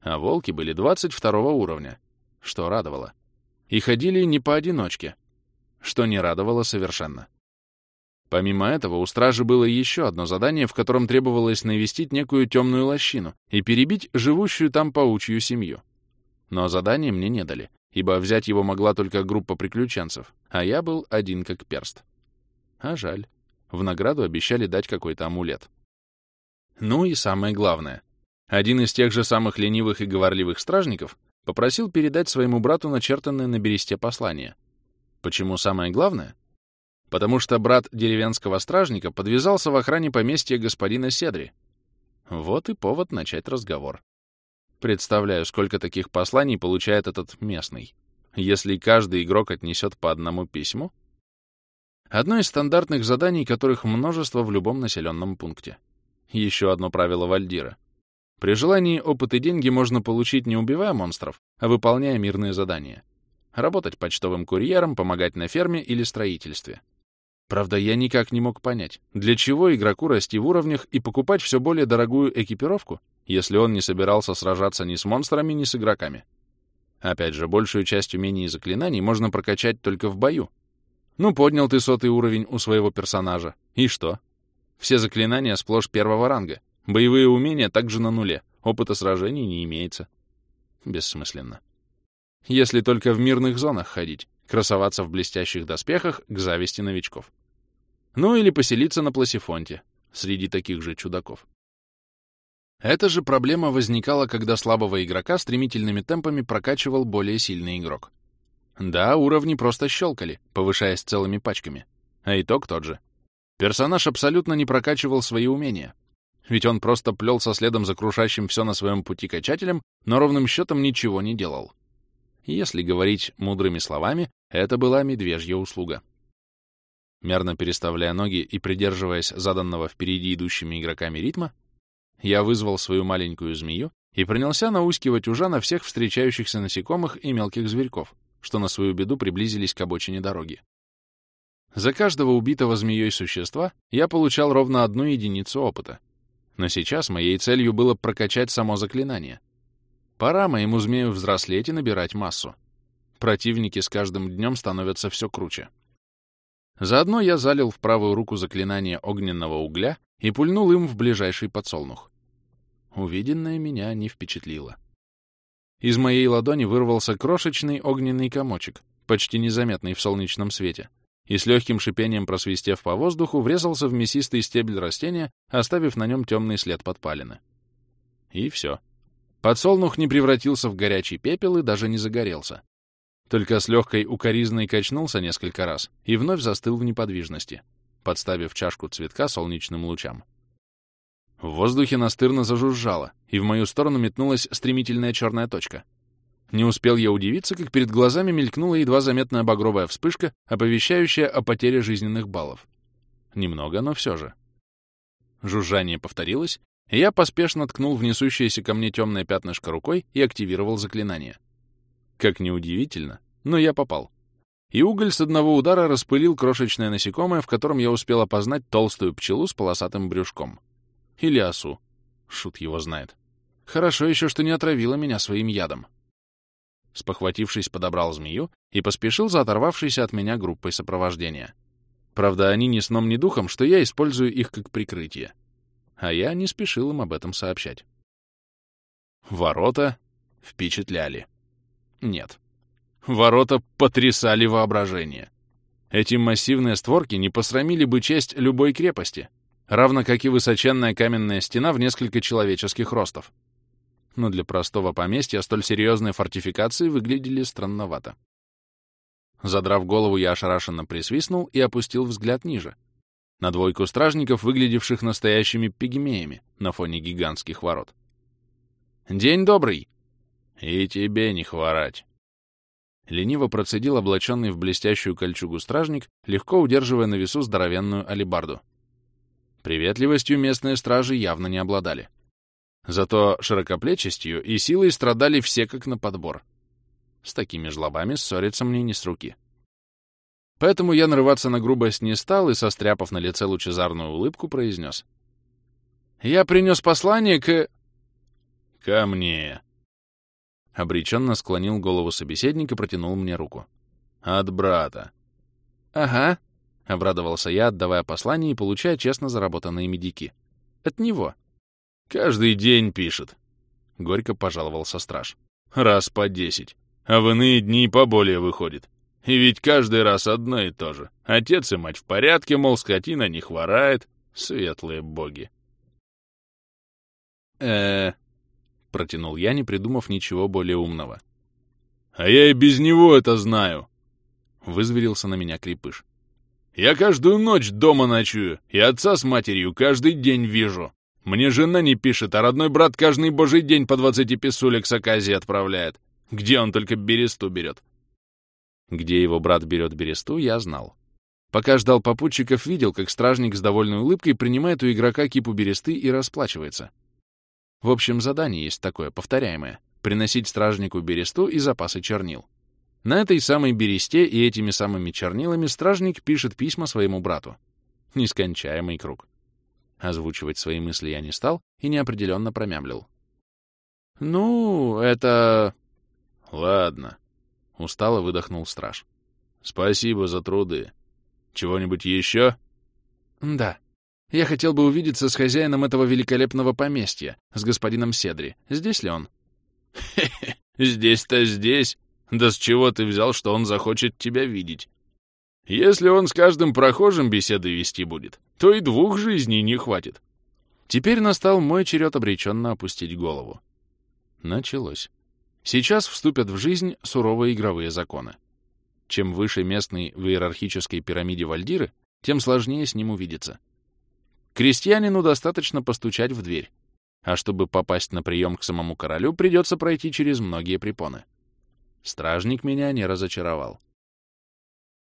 А волки были 22 уровня, что радовало и ходили не поодиночке, что не радовало совершенно. Помимо этого, у стражи было еще одно задание, в котором требовалось навестить некую темную лощину и перебить живущую там паучью семью. Но задание мне не дали, ибо взять его могла только группа приключенцев, а я был один как перст. А жаль. В награду обещали дать какой-то амулет. Ну и самое главное. Один из тех же самых ленивых и говорливых стражников Попросил передать своему брату начертанное на бересте послание. Почему самое главное? Потому что брат деревенского стражника подвязался в охране поместья господина Седри. Вот и повод начать разговор. Представляю, сколько таких посланий получает этот местный. Если каждый игрок отнесет по одному письму. Одно из стандартных заданий, которых множество в любом населенном пункте. Еще одно правило Вальдира — при желании опыт и деньги можно получить не убивая монстров, а выполняя мирные задания. Работать почтовым курьером, помогать на ферме или строительстве. Правда, я никак не мог понять, для чего игроку расти в уровнях и покупать все более дорогую экипировку, если он не собирался сражаться ни с монстрами, ни с игроками. Опять же, большую часть умений и заклинаний можно прокачать только в бою. Ну, поднял ты сотый уровень у своего персонажа. И что? Все заклинания сплошь первого ранга. Боевые умения также на нуле, опыта сражений не имеется. Бессмысленно. Если только в мирных зонах ходить, красоваться в блестящих доспехах к зависти новичков. Ну или поселиться на Пласифонте, среди таких же чудаков. Эта же проблема возникала, когда слабого игрока стремительными темпами прокачивал более сильный игрок. Да, уровни просто щелкали, повышаясь целыми пачками. А итог тот же. Персонаж абсолютно не прокачивал свои умения, ведь он просто плелся следом за крушащим все на своем пути качателем, но ровным счетом ничего не делал. Если говорить мудрыми словами, это была медвежья услуга. Мерно переставляя ноги и придерживаясь заданного впереди идущими игроками ритма, я вызвал свою маленькую змею и принялся наускивать ужа на всех встречающихся насекомых и мелких зверьков, что на свою беду приблизились к обочине дороги. За каждого убитого змеей существа я получал ровно одну единицу опыта — но сейчас моей целью было прокачать само заклинание. Пора моему змею взрослеть и набирать массу. Противники с каждым днем становятся все круче. Заодно я залил в правую руку заклинание огненного угля и пульнул им в ближайший подсолнух. Увиденное меня не впечатлило. Из моей ладони вырвался крошечный огненный комочек, почти незаметный в солнечном свете и с легким шипением просвистев по воздуху, врезался в мясистый стебель растения, оставив на нем темный след подпалины. И все. Подсолнух не превратился в горячий пепел и даже не загорелся. Только с легкой укоризной качнулся несколько раз и вновь застыл в неподвижности, подставив чашку цветка солнечным лучам. В воздухе настырно зажужжало, и в мою сторону метнулась стремительная черная точка — не успел я удивиться, как перед глазами мелькнула едва заметная багровая вспышка, оповещающая о потере жизненных баллов. Немного, но все же. Жужжание повторилось, и я поспешно ткнул в несущееся ко мне темное пятнышко рукой и активировал заклинание. Как неудивительно, но я попал. и уголь с одного удара распылил крошечное насекомое, в котором я успел опознать толстую пчелу с полосатым брюшком. Или осу. Шут его знает. Хорошо еще, что не отравила меня своим ядом. Спохватившись, подобрал змею и поспешил за оторвавшейся от меня группой сопровождения. Правда, они ни сном, ни духом, что я использую их как прикрытие. А я не спешил им об этом сообщать. Ворота впечатляли. Нет. Ворота потрясали воображение. Эти массивные створки не посрамили бы честь любой крепости, равно как и высоченная каменная стена в несколько человеческих ростов. Но для простого поместья столь серьезные фортификации выглядели странновато. Задрав голову, я ошарашенно присвистнул и опустил взгляд ниже, на двойку стражников, выглядевших настоящими пигмеями на фоне гигантских ворот. «День добрый!» «И тебе не хворать!» Лениво процедил облаченный в блестящую кольчугу стражник, легко удерживая на весу здоровенную алебарду. Приветливостью местные стражи явно не обладали. Зато широкоплечестью и силой страдали все как на подбор. С такими жлобами ссориться мне не с руки. Поэтому я нарываться на грубость не стал и, состряпав на лице лучезарную улыбку, произнес. «Я принес послание к...» «Ко мне!» Обреченно склонил голову собеседник и протянул мне руку. «От брата». «Ага», — обрадовался я, отдавая послание и получая честно заработанные медики. «От него». «Каждый день пишет», — горько пожаловался страж. «Раз по десять, а в иные дни поболее выходит. И ведь каждый раз одно и то же. Отец и мать в порядке, мол, скотина не хворает. Светлые боги». «Э-э...» — протянул я, не придумав ничего более умного. «А я и без него это знаю!» — вызверился на меня крепыш. «Я каждую ночь дома ночую, и отца с матерью каждый день вижу. Мне жена не пишет, а родной брат каждый божий день по двадцати писулек с оказии отправляет. Где он только бересту берет?» Где его брат берет бересту, я знал. Пока ждал попутчиков, видел, как стражник с довольной улыбкой принимает у игрока кипу бересты и расплачивается. В общем, задание есть такое, повторяемое — приносить стражнику бересту и запасы чернил. На этой самой бересте и этими самыми чернилами стражник пишет письма своему брату. Нескончаемый круг. Озвучивать свои мысли я не стал и неопределенно промямлил. «Ну, это...» «Ладно», — устало выдохнул страж. «Спасибо за труды. Чего-нибудь еще?» «Да», я хотел бы увидеться с хозяином этого великолепного поместья, с господином Седри. Здесь ли он? Хе-хе, здесь-то здесь. Да с чего ты взял, что он захочет тебя видеть? Если он с каждым прохожим беседы вести будет, то и двух жизней не хватит. Теперь настал мой черед обреченно опустить голову. Началось. Сейчас вступят в жизнь суровые игровые законы. Чем выше местный в иерархической пирамиде Вальдиры, тем сложнее с ним увидеться. Крестьянину достаточно постучать в дверь, а чтобы попасть на прием к самому королю, придется пройти через многие препоны. Стражник меня не разочаровал.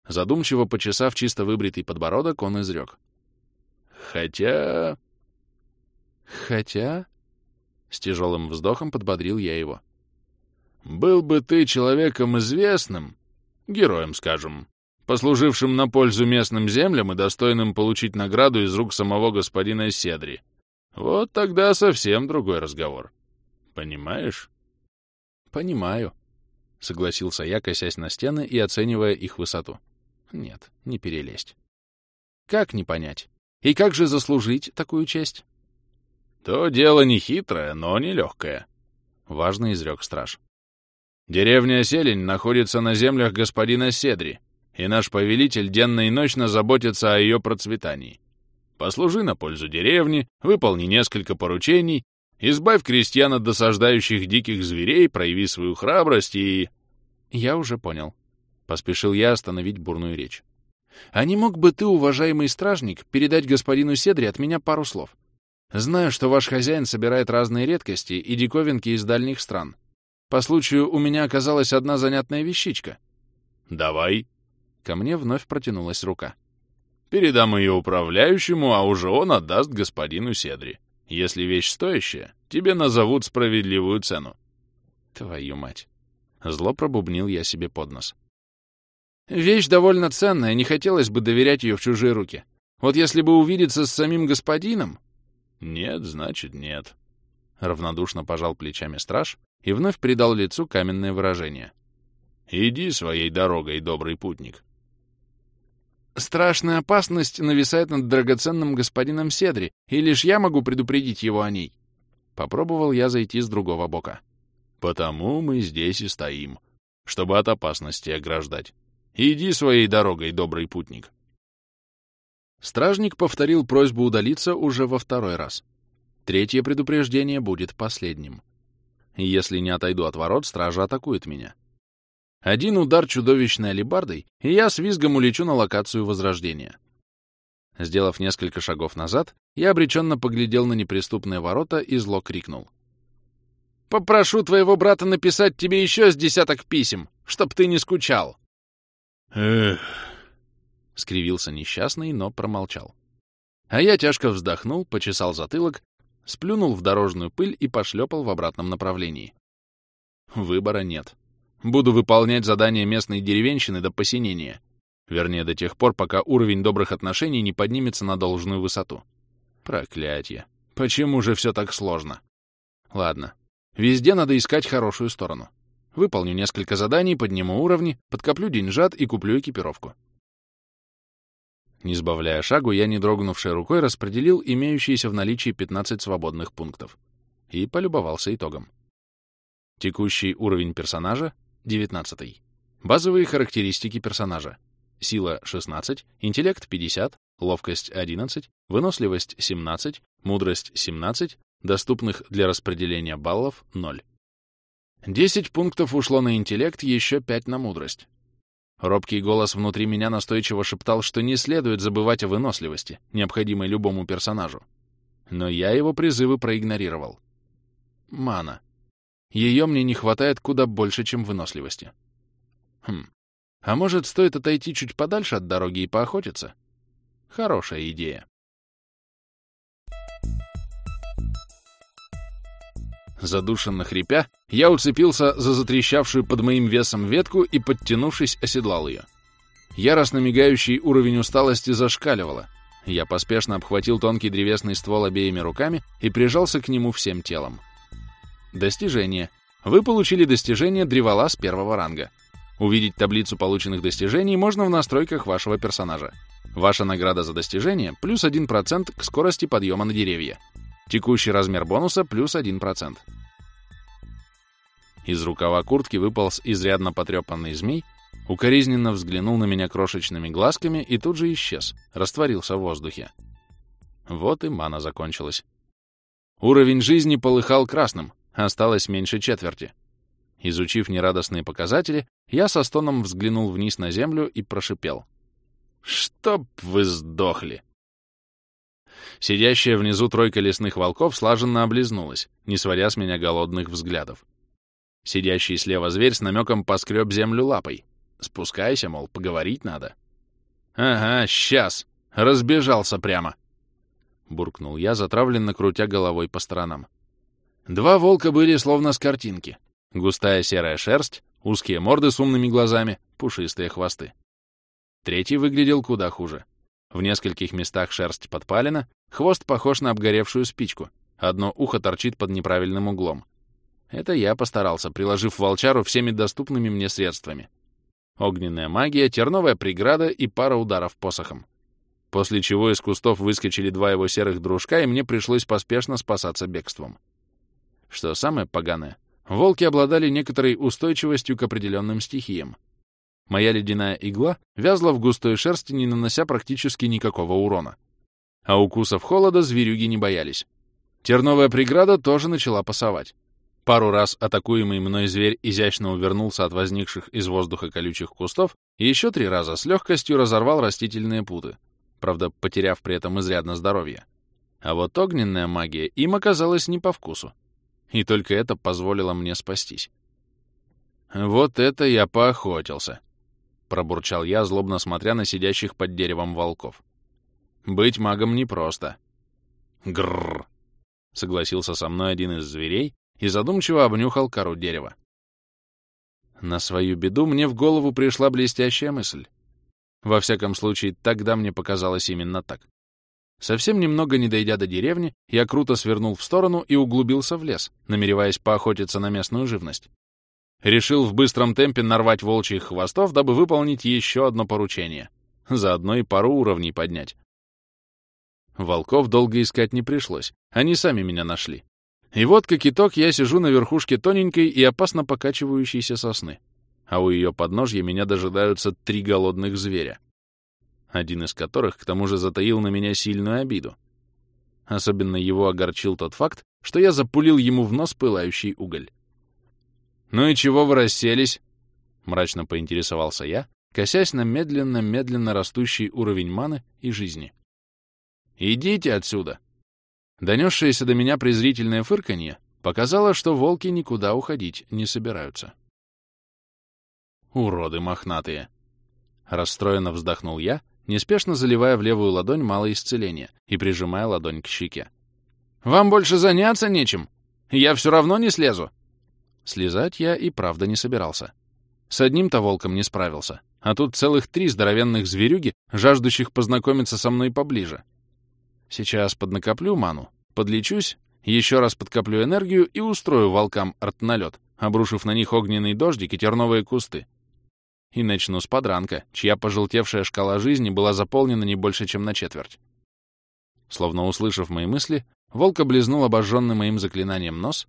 Задумчиво почесав чисто выбритый подбородок, он изрек. «Хотя...» «Хотя...» С тяжелым вздохом подбодрил я его. «Был бы ты человеком известным, героем, скажем, послужившим на пользу местным землям и достойным получить награду из рук самого господина Седри. Вот тогда совсем другой разговор. Понимаешь? Понимаю, — согласился я, косясь на стены и оценивая их высоту. Нет, не перелезть. Как не понять? И как же заслужить такую честь? То дело не хитрое, но не легкое, — важно изрек страж. Деревня Селень находится на землях господина Седри, и наш повелитель денно и ночно заботится о ее процветании. Послужи на пользу деревни, выполни несколько поручений, избавь крестьян от досаждающих диких зверей, прояви свою храбрость и... Я уже понял. Поспешил я остановить бурную речь. А не мог бы ты, уважаемый стражник, передать господину Седре от меня пару слов? Знаю, что ваш хозяин собирает разные редкости и диковинки из дальних стран. По случаю у меня оказалась одна занятная вещичка. Давай, Ко мне вновь протянулась рука. «Передам ее управляющему, а уже он отдаст господину Седри. Если вещь стоящая, тебе назовут справедливую цену». «Твою мать!» Зло пробубнил я себе под нос. Вещь довольно ценная, не хотелось бы доверять ее в чужие руки. Вот если бы увидеться с самим господином... Нет, значит, нет. Равнодушно пожал плечами страж и вновь придал лицу каменное выражение. Иди своей дорогой, добрый путник. Страшная опасность нависает над драгоценным господином Седри, и лишь я могу предупредить его о ней. Попробовал я зайти с другого бока. Потому мы здесь и стоим, чтобы от опасности ограждать. Иди своей дорогой, добрый путник. Стражник повторил просьбу удалиться уже во второй раз. Третье предупреждение будет последним. Если не отойду от ворот, стража атакует меня. Один удар чудовищной алебардой, и я с визгом улечу на локацию Возрождения. Сделав несколько шагов назад, я обреченно поглядел на неприступные ворота и зло крикнул. «Попрошу твоего брата написать тебе еще с десяток писем, чтоб ты не скучал!» «Эх!» — скривился несчастный, но промолчал. А я тяжко вздохнул, почесал затылок, сплюнул в дорожную пыль и пошлепал в обратном направлении. Выбора нет. Буду выполнять задания местной деревенщины до посинения. Вернее, до тех пор, пока уровень добрых отношений не поднимется на должную высоту. Проклятье. Почему же все так сложно? Ладно. Везде надо искать хорошую сторону. Выполню несколько заданий, подниму уровни, подкоплю деньжат и куплю экипировку. Не сбавляя шагу, я, не дрогнувшей рукой, распределил имеющиеся в наличии 15 свободных пунктов и полюбовался итогом. Текущий уровень персонажа 19. Базовые характеристики персонажа. Сила 16, интеллект 50, ловкость 11, выносливость 17, мудрость 17, доступных для распределения баллов 0. 10 пунктов ушло на интеллект, еще 5 на мудрость. Робкий голос внутри меня настойчиво шептал, что не следует забывать о выносливости, необходимой любому персонажу. Но я его призывы проигнорировал. Мана. Ее мне не хватает куда больше, чем выносливости. Хм. А может, стоит отойти чуть подальше от дороги и поохотиться? Хорошая идея. Задушенно хрипя, я уцепился за затрещавшую под моим весом ветку и, подтянувшись, оседлал ее. Яростно мигающий уровень усталости зашкаливало. Я поспешно обхватил тонкий древесный ствол обеими руками и прижался к нему всем телом. Достижение. Вы получили достижение древолаз первого ранга. Увидеть таблицу полученных достижений можно в настройках вашего персонажа. Ваша награда за достижение — плюс 1% к скорости подъема на деревья. Текущий размер бонуса — плюс 1%. Из рукава куртки выполз изрядно потрепанный змей, укоризненно взглянул на меня крошечными глазками и тут же исчез, растворился в воздухе. Вот и мана закончилась. Уровень жизни полыхал красным, Осталось меньше четверти. Изучив нерадостные показатели, я со стоном взглянул вниз на землю и прошипел. «Чтоб вы сдохли!» Сидящая внизу тройка лесных волков слаженно облизнулась, не сводя с меня голодных взглядов. Сидящий слева зверь с намеком поскреб землю лапой. «Спускайся, мол, поговорить надо». «Ага, сейчас! Разбежался прямо!» Буркнул я, затравленно крутя головой по сторонам. Два волка были словно с картинки. Густая серая шерсть, узкие морды с умными глазами, пушистые хвосты. Третий выглядел куда хуже. В нескольких местах шерсть подпалена, хвост похож на обгоревшую спичку, одно ухо торчит под неправильным углом. Это я постарался, приложив волчару всеми доступными мне средствами. Огненная магия, терновая преграда и пара ударов посохом. После чего из кустов выскочили два его серых дружка, и мне пришлось поспешно спасаться бегством. Что самое поганое, волки обладали некоторой устойчивостью к определенным стихиям. Моя ледяная игла вязла в густой шерсти, не нанося практически никакого урона. А укусов холода зверюги не боялись. Терновая преграда тоже начала пасовать. Пару раз атакуемый мной зверь изящно увернулся от возникших из воздуха колючих кустов и еще три раза с легкостью разорвал растительные путы, правда, потеряв при этом изрядно здоровье. А вот огненная магия им оказалась не по вкусу и только это позволило мне спастись. «Вот это я поохотился!» — пробурчал я, злобно смотря на сидящих под деревом волков. «Быть магом непросто». «Грррр!» — согласился со мной один из зверей и задумчиво обнюхал кору дерева. На свою беду мне в голову пришла блестящая мысль. Во всяком случае, тогда мне показалось именно так. Совсем немного не дойдя до деревни, я круто свернул в сторону и углубился в лес, намереваясь поохотиться на местную живность. Решил в быстром темпе нарвать волчьих хвостов, дабы выполнить еще одно поручение. Заодно и пару уровней поднять. Волков долго искать не пришлось. Они сами меня нашли. И вот, как итог, я сижу на верхушке тоненькой и опасно покачивающейся сосны. А у ее подножья меня дожидаются три голодных зверя. Один из которых, к тому же, затаил на меня сильную обиду. Особенно его огорчил тот факт, что я запулил ему в нос пылающий уголь. «Ну и чего вы расселись?» — мрачно поинтересовался я, косясь на медленно-медленно растущий уровень маны и жизни. «Идите отсюда!» Донесшееся до меня презрительное фырканье показало, что волки никуда уходить не собираются. «Уроды мохнатые!» Расстроенно вздохнул я, неспешно заливая в левую ладонь малое исцеление и прижимая ладонь к щеке. «Вам больше заняться нечем! Я все равно не слезу!» Слезать я и правда не собирался. С одним-то волком не справился, а тут целых три здоровенных зверюги, жаждущих познакомиться со мной поближе. Сейчас поднакоплю ману, подлечусь, еще раз подкоплю энергию и устрою волкам артналет, обрушив на них огненный дождик и терновые кусты. И начну с подранка, чья пожелтевшая шкала жизни была заполнена не больше, чем на четверть. Словно услышав мои мысли, волк облизнул обожженный моим заклинанием нос,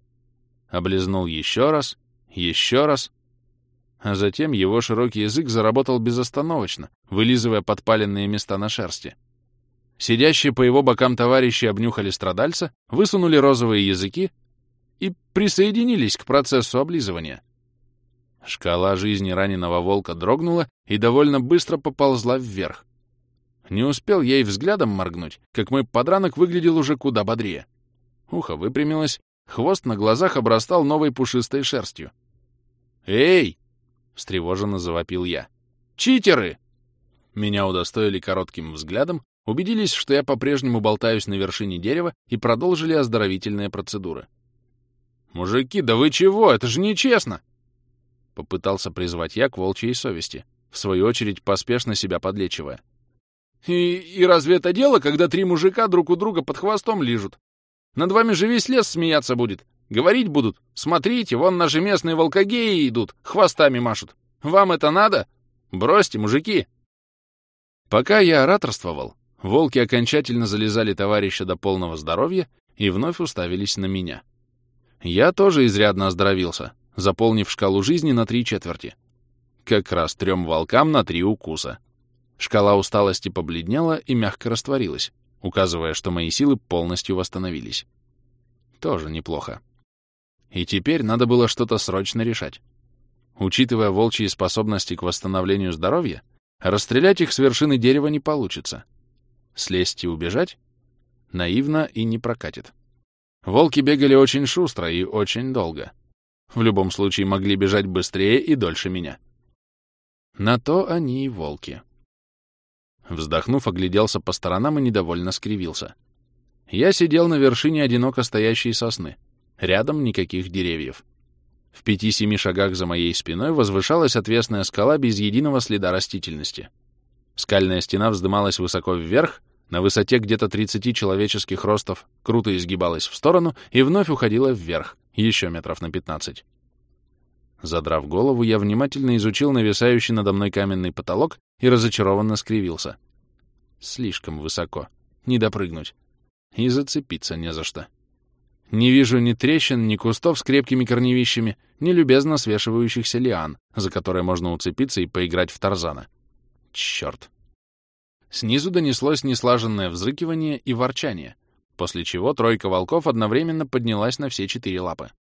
облизнул еще раз, еще раз, а затем его широкий язык заработал безостановочно, вылизывая подпаленные места на шерсти. Сидящие по его бокам товарищи обнюхали страдальца, высунули розовые языки и присоединились к процессу облизывания. Шкала жизни раненого волка дрогнула и довольно быстро поползла вверх. Не успел ей взглядом моргнуть, как мой подранок выглядел уже куда бодрее. Ухо выпрямилось, хвост на глазах обрастал новой пушистой шерстью. «Эй!» — встревоженно завопил я. «Читеры!» Меня удостоили коротким взглядом, убедились, что я по-прежнему болтаюсь на вершине дерева и продолжили оздоровительные процедуры. «Мужики, да вы чего? Это же нечестно!» Попытался призвать я к волчьей совести, в свою очередь поспешно себя подлечивая. «И, и разве это дело, когда три мужика друг у друга под хвостом лижут? Над вами же весь лес смеяться будет. Говорить будут. Смотрите, вон наши местные волкогеи идут, хвостами машут. Вам это надо? Бросьте, мужики!» Пока я ораторствовал, Волки окончательно залезали товарища до полного здоровья и вновь уставились на меня. Я тоже изрядно оздоровился, заполнив шкалу жизни на три четверти. Как раз трем волкам на три укуса. Шкала усталости побледнела и мягко растворилась, указывая, что мои силы полностью восстановились. Тоже неплохо. И теперь надо было что-то срочно решать. Учитывая волчьи способности к восстановлению здоровья, расстрелять их с вершины дерева не получится — Слезть и убежать? Наивно и не прокатит. Волки бегали очень шустро и очень долго. В любом случае могли бежать быстрее и дольше меня. На то они и волки. Вздохнув, огляделся по сторонам и недовольно скривился. Я сидел на вершине одиноко стоящей сосны. Рядом никаких деревьев. В пяти-семи шагах за моей спиной возвышалась отвесная скала без единого следа растительности. Скальная стена вздымалась высоко вверх, на высоте где-то 30 человеческих ростов, круто изгибалась в сторону и вновь уходила вверх, еще метров на 15. Задрав голову, я внимательно изучил нависающий надо мной каменный потолок и разочарованно скривился. Слишком высоко. Не допрыгнуть. И зацепиться не за что. Не вижу ни трещин, ни кустов с крепкими корневищами, ни любезно свешивающихся лиан, за которые можно уцепиться и поиграть в Тарзана. Черт. Снизу донеслось неслаженное взрыкивание и ворчание, после чего тройка волков одновременно поднялась на все четыре лапы.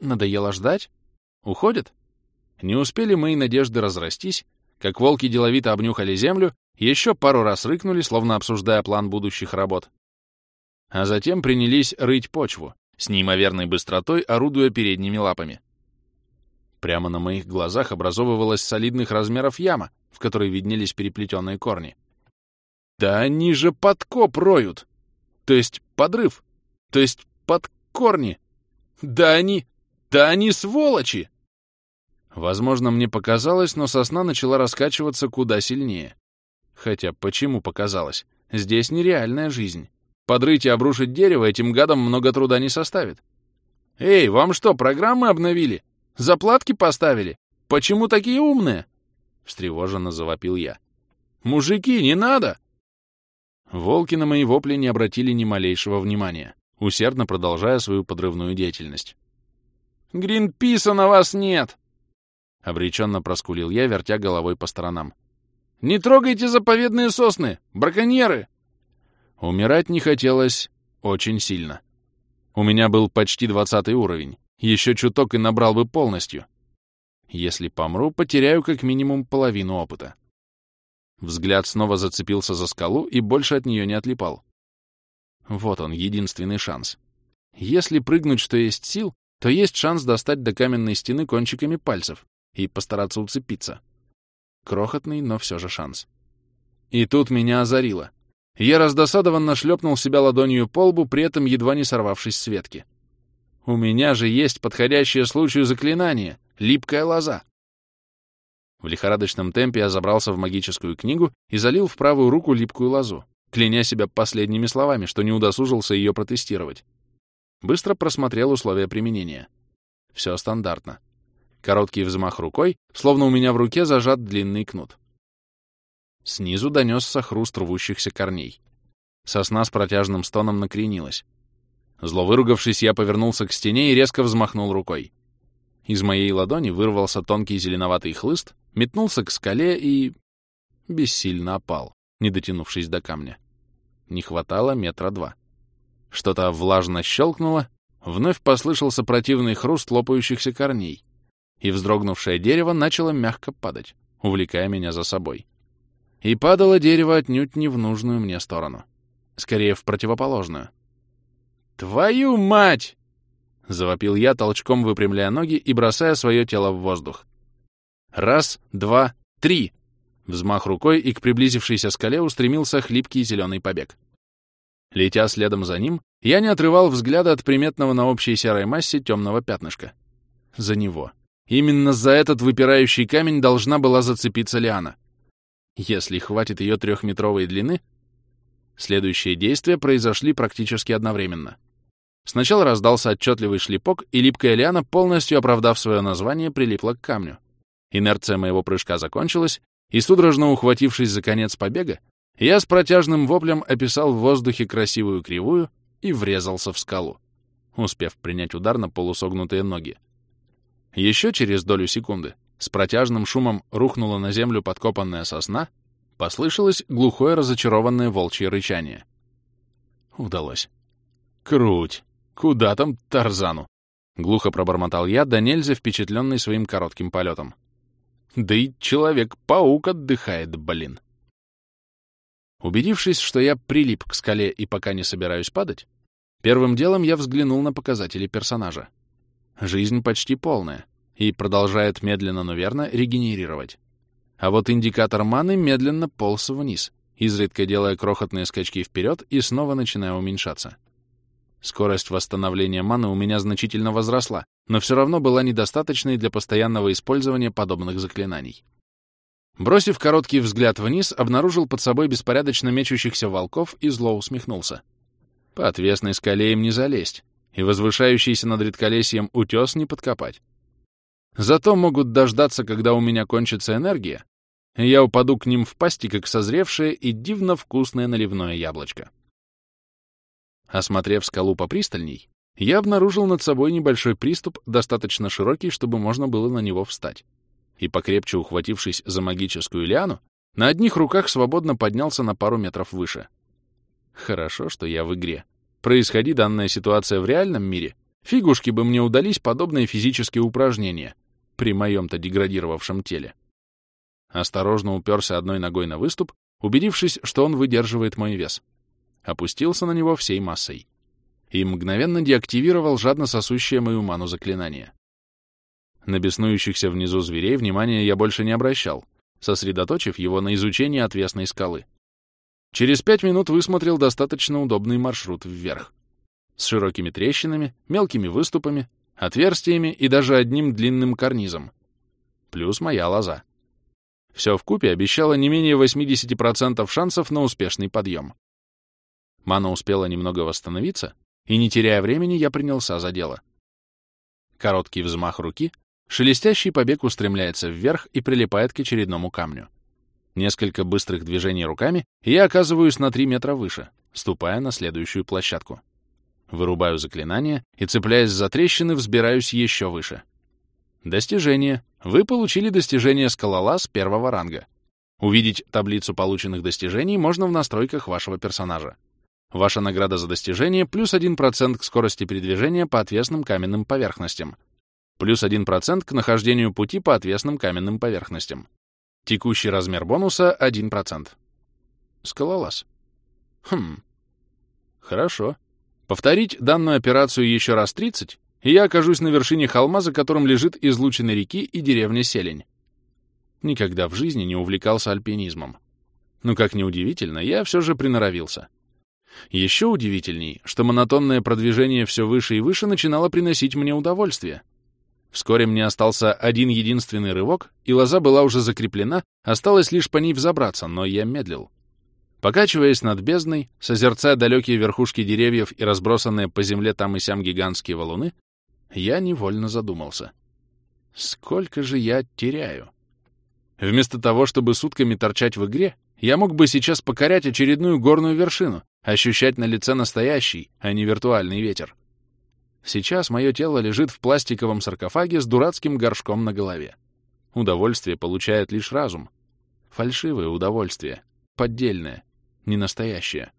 Надоело ждать? Уходят? Не успели мои надежды разрастись, как волки деловито обнюхали землю, еще пару раз рыкнули, словно обсуждая план будущих работ. А затем принялись рыть почву, с неимоверной быстротой орудуя передними лапами. Прямо на моих глазах образовывалась солидных размеров яма, в которой виднелись переплетенные корни. Да они же подкоп роют! То есть подрыв! То есть под корни! Да они... Да они сволочи! Возможно, мне показалось, но сосна начала раскачиваться куда сильнее. Хотя почему показалось? Здесь нереальная жизнь. Подрыть и обрушить дерево этим гадам много труда не составит. «Эй, вам что, программы обновили? Заплатки поставили? Почему такие умные?» Встревоженно завопил я. «Мужики, не надо!» Волки на мои вопли не обратили ни малейшего внимания, усердно продолжая свою подрывную деятельность. «Гринписа на вас нет!» — обреченно проскулил я, вертя головой по сторонам. «Не трогайте заповедные сосны! Браконьеры!» Умирать не хотелось очень сильно. У меня был почти двадцатый уровень, еще чуток и набрал бы полностью. Если помру, потеряю как минимум половину опыта. Взгляд снова зацепился за скалу и больше от нее не отлипал. Вот он, единственный шанс. Если прыгнуть, что есть сил, то есть шанс достать до каменной стены кончиками пальцев и постараться уцепиться. Крохотный, но все же шанс. И тут меня озарило. Я раздосадованно шлепнул себя ладонью по лбу, при этом едва не сорвавшись с ветки. У меня же есть подходящее случаю заклинание — липкая лоза. В лихорадочном темпе я забрался в магическую книгу и залил в правую руку липкую лозу, кляня себя последними словами, что не удосужился ее протестировать. Быстро просмотрел условия применения. Все стандартно. Короткий взмах рукой, словно у меня в руке зажат длинный кнут. Снизу донесся хруст рвущихся корней. Сосна с протяжным стоном накренилась. Зло выругавшись, я повернулся к стене и резко взмахнул рукой. Из моей ладони вырвался тонкий зеленоватый хлыст, метнулся к скале и... бессильно опал, не дотянувшись до камня. Не хватало метра два. Что-то влажно щелкнуло, вновь послышался противный хруст лопающихся корней, и вздрогнувшее дерево начало мягко падать, увлекая меня за собой. И падало дерево отнюдь не в нужную мне сторону. Скорее, в противоположную. «Твою мать!» — завопил я, толчком выпрямляя ноги и бросая свое тело в воздух. «Раз, два, три!» Взмах рукой, и к приблизившейся скале устремился хлипкий зеленый побег. Летя следом за ним, я не отрывал взгляда от приметного на общей серой массе темного пятнышка. За него. Именно за этот выпирающий камень должна была зацепиться Лиана. Если хватит ее трехметровой длины... Следующие действия произошли практически одновременно. Сначала раздался отчетливый шлепок, и липкая лиана, полностью оправдав свое название, прилипла к камню. Инерция моего прыжка закончилась, и, судорожно ухватившись за конец побега, я с протяжным воплем описал в воздухе красивую кривую и врезался в скалу, успев принять удар на полусогнутые ноги. Еще через долю секунды с протяжным шумом рухнула на землю подкопанная сосна, послышалось глухое разочарованное волчье рычание. Удалось. Круть! Куда там Тарзану? Глухо пробормотал я, да нельзя впечатленный своим коротким полетом. Да и Человек-паук отдыхает, блин. Убедившись, что я прилип к скале и пока не собираюсь падать, первым делом я взглянул на показатели персонажа. Жизнь почти полная и продолжает медленно, но верно регенерировать. А вот индикатор маны медленно полз вниз, изредка делая крохотные скачки вперед и снова начиная уменьшаться. Скорость восстановления маны у меня значительно возросла, но все равно была недостаточной для постоянного использования подобных заклинаний. Бросив короткий взгляд вниз, обнаружил под собой беспорядочно мечущихся волков и зло усмехнулся. По отвесной скале им не залезть, и возвышающийся над редколесьем утес не подкопать. Зато могут дождаться, когда у меня кончится энергия, и я упаду к ним в пасти, как созревшее и дивно вкусное наливное яблочко. Осмотрев скалу попристальней, я обнаружил над собой небольшой приступ, достаточно широкий, чтобы можно было на него встать. И, покрепче ухватившись за магическую лиану, на одних руках свободно поднялся на пару метров выше. Хорошо, что я в игре. Происходи данная ситуация в реальном мире, фигушки бы мне удались подобные физические упражнения при моем-то деградировавшем теле. Осторожно уперся одной ногой на выступ, убедившись, что он выдерживает мой вес опустился на него всей массой и мгновенно деактивировал жадно сосущее мою ману заклинание. На беснующихся внизу зверей внимания я больше не обращал, сосредоточив его на изучении отвесной скалы. Через пять минут высмотрел достаточно удобный маршрут вверх. С широкими трещинами, мелкими выступами, отверстиями и даже одним длинным карнизом. плюс моя лоза. Все вкупе обещало не менее 80% шансов на успешный подъем. Мана успела немного восстановиться, и, не теряя времени, я принялся за дело. Короткий взмах руки, шелестящий побег устремляется вверх и прилипает к очередному камню. Несколько быстрых движений руками, и я оказываюсь на 3 метра выше, ступая на следующую площадку. Вырубаю заклинание и, цепляясь за трещины, взбираюсь еще выше. Достижение. Вы получили достижение скалолаз первого ранга. Увидеть таблицу полученных достижений можно в настройках вашего персонажа. Ваша награда за достижение плюс 1% к скорости передвижения по отвесным каменным поверхностям. Плюс 1% к нахождению пути по отвесным каменным поверхностям. Текущий размер бонуса 1%. Скалолаз. Хм. Хорошо. Повторить данную операцию еще раз 30, и я окажусь на вершине холма, за которым лежит излучина реки и деревня Селень. Никогда в жизни не увлекался альпинизмом. Но, как ни удивительно, я все же приноровился. Еще удивительней, что монотонное продвижение все выше и выше начинало приносить мне удовольствие. Вскоре мне остался один единственный рывок, и лоза была уже закреплена, осталось лишь по ней взобраться, но я медлил. Покачиваясь над бездной, созерцая далекие верхушки деревьев и разбросанные по земле там и сям гигантские валуны, я невольно задумался. Сколько же я теряю? Вместо того, чтобы сутками торчать в игре, я мог бы сейчас покорять очередную горную вершину, ощущать на лице настоящий, а не виртуальный ветер. Сейчас мое тело лежит в пластиковом саркофаге с дурацким горшком на голове. Удовольствие получает лишь разум. Фальшивое удовольствие. Поддельное. Не настоящее.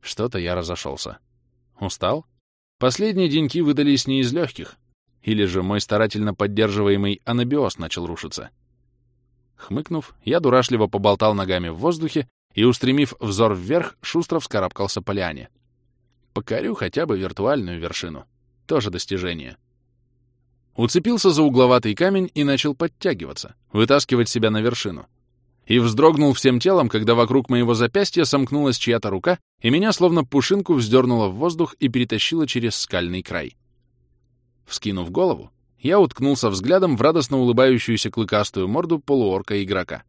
Что-то я разошелся. Устал? Последние деньки выдались не из легких. Или же мой старательно поддерживаемый анабиоз начал рушиться. Хмыкнув, я дурашливо поболтал ногами в воздухе и, устремив взор вверх, шустро вскарабкался по лиане. Покорю хотя бы виртуальную вершину. Тоже достижение. Уцепился за угловатый камень и начал подтягиваться, вытаскивать себя на вершину. И вздрогнул всем телом, когда вокруг моего запястья сомкнулась чья-то рука, и меня словно пушинку вздернула в воздух и перетащила через скальный край. Вскинув голову, я уткнулся взглядом в радостно улыбающуюся клыкастую морду полуорка-игрока.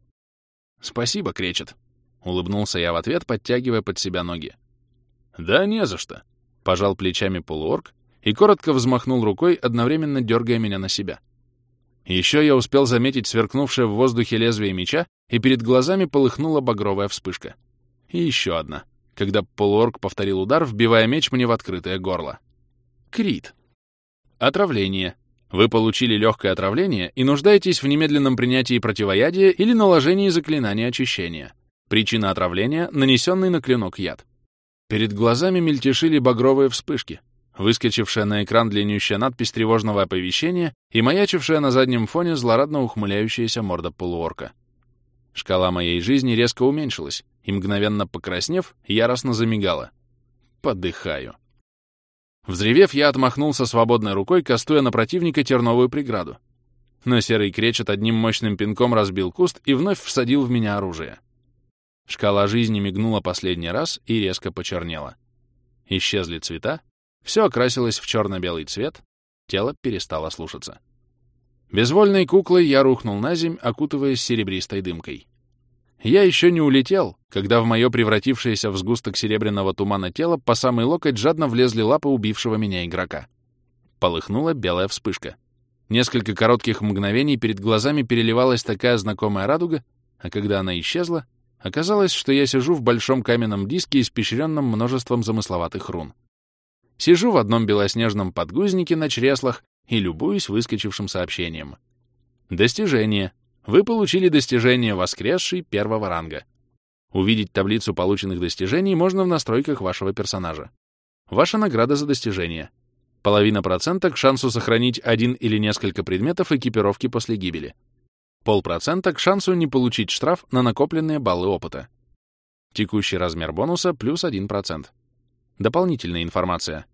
«Спасибо, кречет», — улыбнулся я в ответ, подтягивая под себя ноги. «Да не за что», — пожал плечами полуорк и коротко взмахнул рукой, одновременно дергая меня на себя. Еще я успел заметить сверкнувшее в воздухе лезвие меча, и перед глазами полыхнула багровая вспышка. И еще одна, когда полуорк повторил удар, вбивая меч мне в открытое горло. Крит. Отравление. Вы получили легкое отравление и нуждаетесь в немедленном принятии противоядия или наложении заклинания очищения. Причина отравления — нанесенный на клинок яд. Перед глазами мельтешили багровые вспышки, выскочившая на экран длиннющая надпись тревожного оповещения и маячившая на заднем фоне злорадно ухмыляющаяся морда полуорка. Шкала моей жизни резко уменьшилась, и, мгновенно покраснев, яростно замигала. Подыхаю. Взревев, я отмахнулся свободной рукой, кастуя на противника терновую преграду. Но серый кречет одним мощным пинком разбил куст и вновь всадил в меня оружие. Шкала жизни мигнула последний раз и резко почернела. Исчезли цвета, все окрасилось в черно-белый цвет, тело перестало слушаться. Безвольной куклой я рухнул на земь, окутываясь серебристой дымкой. Я еще не улетел, когда в мое превратившееся в сгусток серебряного тумана тело по самый локоть жадно влезли лапы убившего меня игрока. Полыхнула белая вспышка. Несколько коротких мгновений перед глазами переливалась такая знакомая радуга, а когда она исчезла, оказалось, что я сижу в большом каменном диске, испещренном множеством замысловатых рун. Сижу в одном белоснежном подгузнике на чреслах и любуюсь выскочившим сообщением. Достижение. Вы получили достижение воскресший первого ранга. Увидеть таблицу полученных достижений можно в настройках вашего персонажа. Ваша награда за достижение. Половина процента к шансу сохранить один или несколько предметов экипировки после гибели. Полпроцента к шансу не получить штраф на накопленные баллы опыта. Текущий размер бонуса плюс 1%. Дополнительная информация.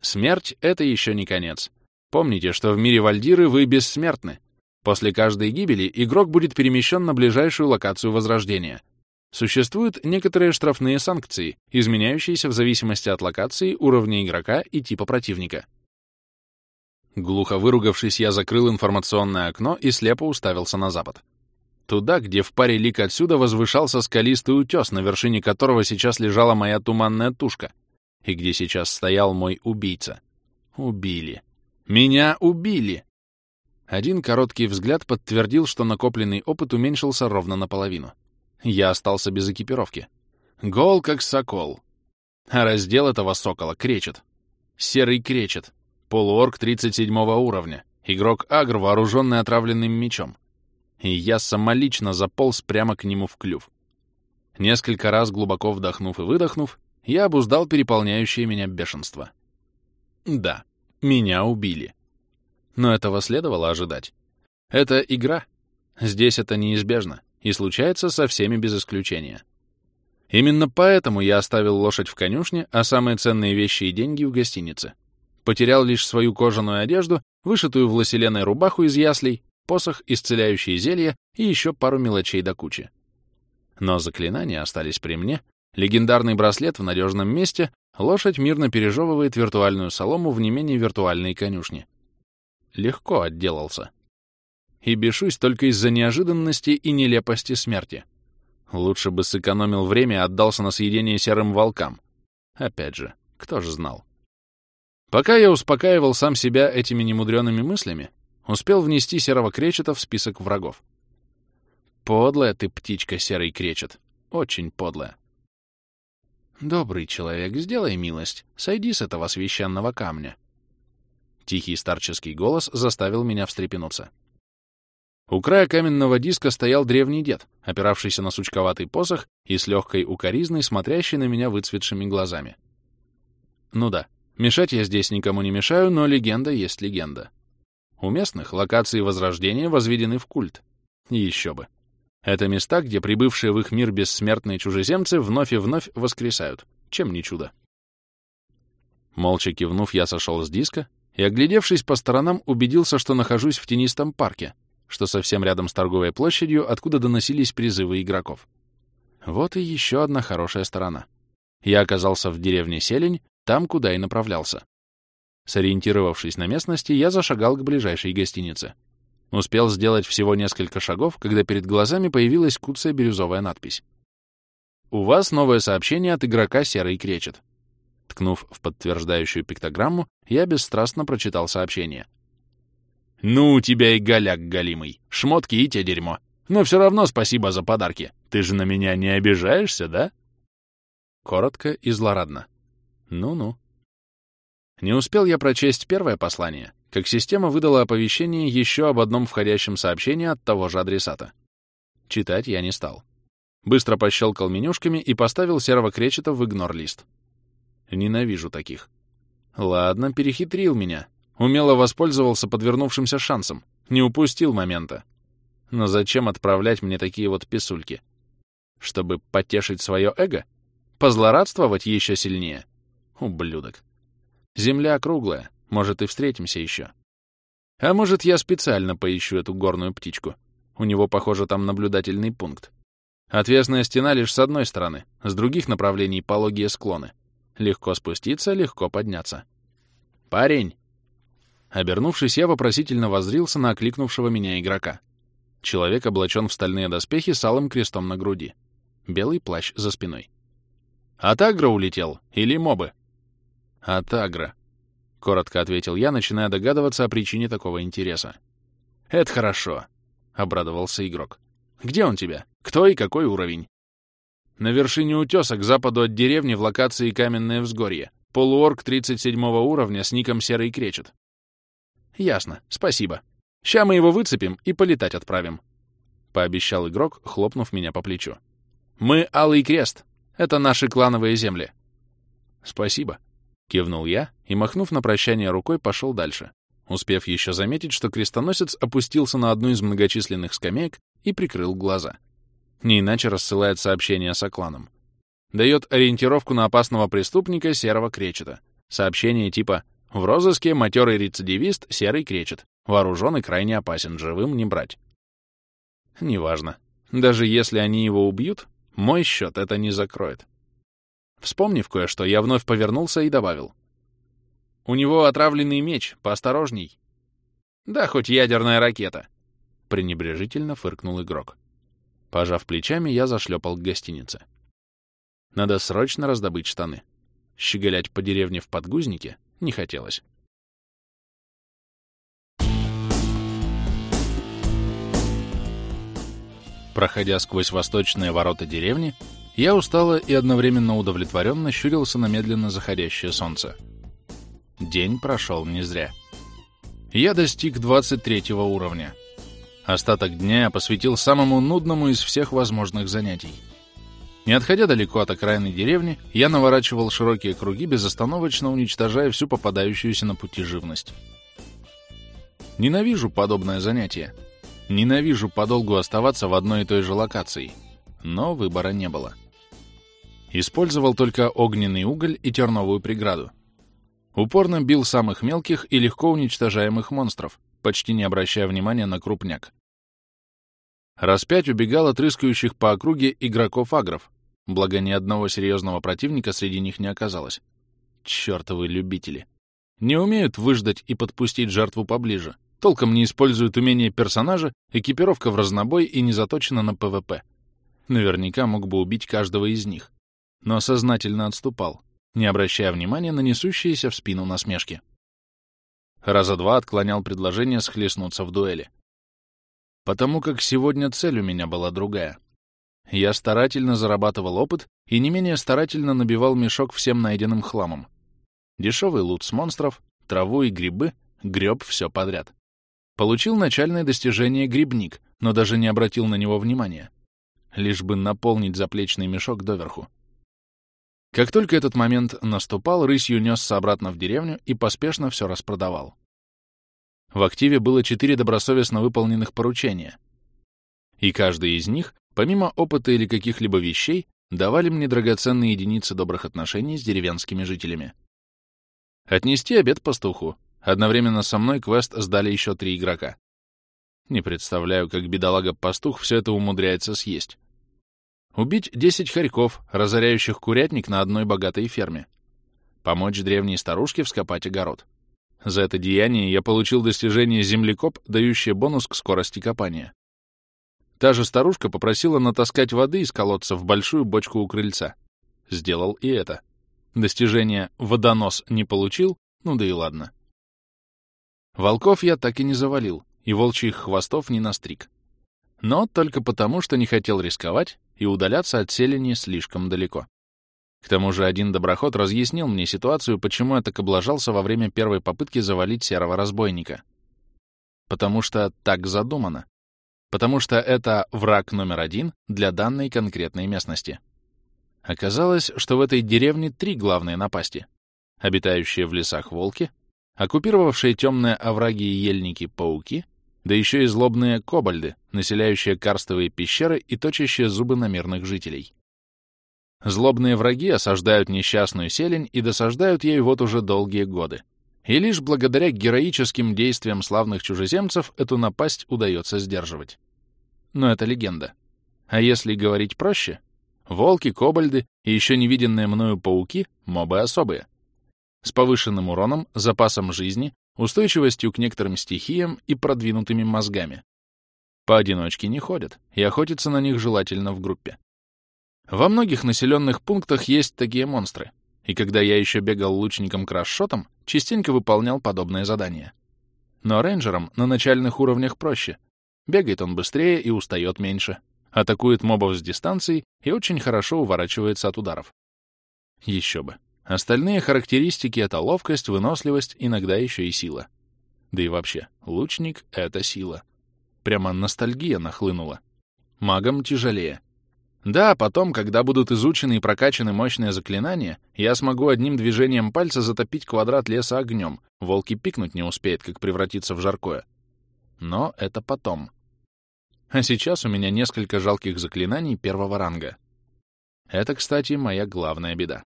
Смерть — это еще не конец. Помните, что в мире Вальдиры вы бессмертны. После каждой гибели игрок будет перемещен на ближайшую локацию возрождения. Существуют некоторые штрафные санкции, изменяющиеся в зависимости от локации, уровня игрока и типа противника. Глухо выругавшись, я закрыл информационное окно и слепо уставился на запад. Туда, где в паре лик отсюда возвышался скалистый утес, на вершине которого сейчас лежала моя туманная тушка, и где сейчас стоял мой убийца. Убили. Меня убили! Один короткий взгляд подтвердил, что накопленный опыт уменьшился ровно наполовину. Я остался без экипировки. Гол, как сокол. А раздел этого сокола кречет. Серый кречет. Полуорг 37 уровня. Игрок Агр, вооруженный отравленным мечом и я самолично заполз прямо к нему в клюв. Несколько раз глубоко вдохнув и выдохнув, я обуздал переполняющее меня бешенство. Да, меня убили. Но этого следовало ожидать. Это игра. Здесь это неизбежно и случается со всеми без исключения. Именно поэтому я оставил лошадь в конюшне, а самые ценные вещи и деньги в гостинице. Потерял лишь свою кожаную одежду, вышитую в лоселеной рубаху из яслей, посох, исцеляющие зелья и еще пару мелочей до кучи. Но заклинания остались при мне, легендарный браслет в надежном месте, лошадь мирно пережевывает виртуальную солому в не менее виртуальной конюшне. Легко отделался. И бешусь только из-за неожиданности и нелепости смерти. Лучше бы сэкономил время и отдался на съедение серым волкам. Опять же, кто же знал? Пока я успокаивал сам себя этими немудреными мыслями, успел внести серого кречета в список врагов. Подлая ты, птичка, серый кречет. Очень подлая. Добрый человек, сделай милость, сойди с этого священного камня. Тихий старческий голос заставил меня встрепенуться. У края каменного диска стоял древний дед, опиравшийся на сучковатый посох и с легкой укоризной смотрящий на меня выцветшими глазами. Ну да, мешать я здесь никому не мешаю, но легенда есть легенда. У местных локации Возрождения возведены в культ. Еще бы. Это места, где прибывшие в их мир бессмертные чужеземцы вновь и вновь воскресают. Чем не чудо. Молча кивнув, я сошел с диска и, оглядевшись по сторонам, убедился, что нахожусь в тенистом парке, что совсем рядом с торговой площадью, откуда доносились призывы игроков. Вот и еще одна хорошая сторона. Я оказался в деревне Селень, там, куда и направлялся. Сориентировавшись на местности, я зашагал к ближайшей гостинице. Успел сделать всего несколько шагов, когда перед глазами появилась куцая бирюзовая надпись. «У вас новое сообщение от игрока «Серый кречет». Ткнув в подтверждающую пиктограмму, я бесстрастно прочитал сообщение. «Ну, у тебя и голяк голимый. Шмотки и те дерьмо. Но все равно спасибо за подарки. Ты же на меня не обижаешься, да?» Коротко и злорадно. «Ну-ну». Не успел я прочесть первое послание, как система выдала оповещение еще об одном входящем сообщении от того же адресата. Читать я не стал. Быстро пощелкал менюшками и поставил серого кречета в игнор-лист. Ненавижу таких. Ладно, перехитрил меня. Умело воспользовался подвернувшимся шансом. Не упустил момента. Но зачем отправлять мне такие вот писульки? Чтобы потешить свое эго? Позлорадствовать еще сильнее? Ублюдок. Земля круглая, может, и встретимся еще. А может, я специально поищу эту горную птичку. У него, похоже, там наблюдательный пункт. Отвесная стена лишь с одной стороны, с других направлений пологие склоны. Легко спуститься, легко подняться. «Парень!» Обернувшись, я вопросительно воззрился на окликнувшего меня игрока. Человек облачен в стальные доспехи с алым крестом на груди. Белый плащ за спиной. «От агро улетел? Или мобы?» «От агро», — коротко ответил я, начиная догадываться о причине такого интереса. «Это хорошо», — обрадовался игрок. «Где он тебя? Кто и какой уровень?» «На вершине утеса к западу от деревни в локации Каменное Взгорье. Полуорг 37 уровня с ником Серый Кречет». «Ясно, спасибо. Ща мы его выцепим и полетать отправим», — пообещал игрок, хлопнув меня по плечу. «Мы Алый Крест. Это наши клановые земли». «Спасибо», Кивнул я и, махнув на прощание рукой, пошел дальше, успев еще заметить, что крестоносец опустился на одну из многочисленных скамеек и прикрыл глаза. Не иначе рассылает сообщение с окланом. Дает ориентировку на опасного преступника серого кречета. Сообщение типа «В розыске матерый рецидивист серый кречет. Вооружен и крайне опасен, живым не брать». Неважно. Даже если они его убьют, мой счет это не закроет. Вспомнив кое-что, я вновь повернулся и добавил. «У него отравленный меч, поосторожней. Да хоть ядерная ракета!» — пренебрежительно фыркнул игрок. Пожав плечами, я зашлепал к гостинице. Надо срочно раздобыть штаны. Щеголять по деревне в подгузнике не хотелось. Проходя сквозь восточные ворота деревни, я устало и одновременно удовлетворенно щурился на медленно заходящее солнце. День прошел не зря. Я достиг 23 уровня. Остаток дня я посвятил самому нудному из всех возможных занятий. Не отходя далеко от окраины деревни, я наворачивал широкие круги, безостановочно уничтожая всю попадающуюся на пути живность. Ненавижу подобное занятие. Ненавижу подолгу оставаться в одной и той же локации. Но выбора не было. Использовал только огненный уголь и терновую преграду. Упорно бил самых мелких и легко уничтожаемых монстров, почти не обращая внимания на крупняк. Раз пять убегал от рыскающих по округе игроков-агров, благо ни одного серьезного противника среди них не оказалось. Чёртовы любители. Не умеют выждать и подпустить жертву поближе. Толком не используют умения персонажа, экипировка в разнобой и не заточена на ПВП. Наверняка мог бы убить каждого из них. Но сознательно отступал, не обращая внимания на несущиеся в спину насмешки. Раза два отклонял предложение схлестнуться в дуэли. Потому как сегодня цель у меня была другая. Я старательно зарабатывал опыт и не менее старательно набивал мешок всем найденным хламом. Дешевый лут с монстров, траву и грибы, греб все подряд. Получил начальное достижение грибник, но даже не обратил на него внимания. Лишь бы наполнить заплечный мешок доверху. Как только этот момент наступал, рысью несся обратно в деревню и поспешно все распродавал. В активе было четыре добросовестно выполненных поручения. И каждый из них, помимо опыта или каких-либо вещей, давали мне драгоценные единицы добрых отношений с деревенскими жителями. Отнести обед пастуху. Одновременно со мной квест сдали еще три игрока. Не представляю, как бедолага-пастух все это умудряется съесть. Убить 10 хорьков, разоряющих курятник на одной богатой ферме. Помочь древней старушке вскопать огород. За это деяние я получил достижение землекоп, дающее бонус к скорости копания. Та же старушка попросила натаскать воды из колодца в большую бочку у крыльца. Сделал и это. Достижение «водонос» не получил, ну да и ладно. Волков я так и не завалил, и волчьих хвостов не настриг. Но только потому, что не хотел рисковать и удаляться от селения слишком далеко. К тому же один доброход разъяснил мне ситуацию, почему я так облажался во время первой попытки завалить серого разбойника. Потому что так задумано. Потому что это враг номер один для данной конкретной местности. Оказалось, что в этой деревне три главные напасти. Обитающие в лесах волки, оккупировавшие темные овраги и ельники пауки — да еще и злобные кобальды, населяющие карстовые пещеры и точащие зубы на мирных жителей. Злобные враги осаждают несчастную селень и досаждают ей вот уже долгие годы. И лишь благодаря героическим действиям славных чужеземцев эту напасть удается сдерживать. Но это легенда. А если говорить проще, волки, кобальды и еще не виденные мною пауки — мобы особые. С повышенным уроном, запасом жизни, устойчивостью к некоторым стихиям и продвинутыми мозгами. Поодиночке не ходят, и охотиться на них желательно в группе. Во многих населенных пунктах есть такие монстры, и когда я еще бегал лучником-крашшотом, частенько выполнял подобные задания. Но рейнджерам на начальных уровнях проще. Бегает он быстрее и устает меньше, атакует мобов с дистанции и очень хорошо уворачивается от ударов. Еще бы. Остальные характеристики — это ловкость, выносливость, иногда еще и сила. Да и вообще, лучник — это сила. Прямо ностальгия нахлынула. Магам тяжелее. Да, потом, когда будут изучены и прокачаны мощные заклинания, я смогу одним движением пальца затопить квадрат леса огнем. Волки пикнуть не успеет, как превратиться в жаркое. Но это потом. А сейчас у меня несколько жалких заклинаний первого ранга. Это, кстати, моя главная беда.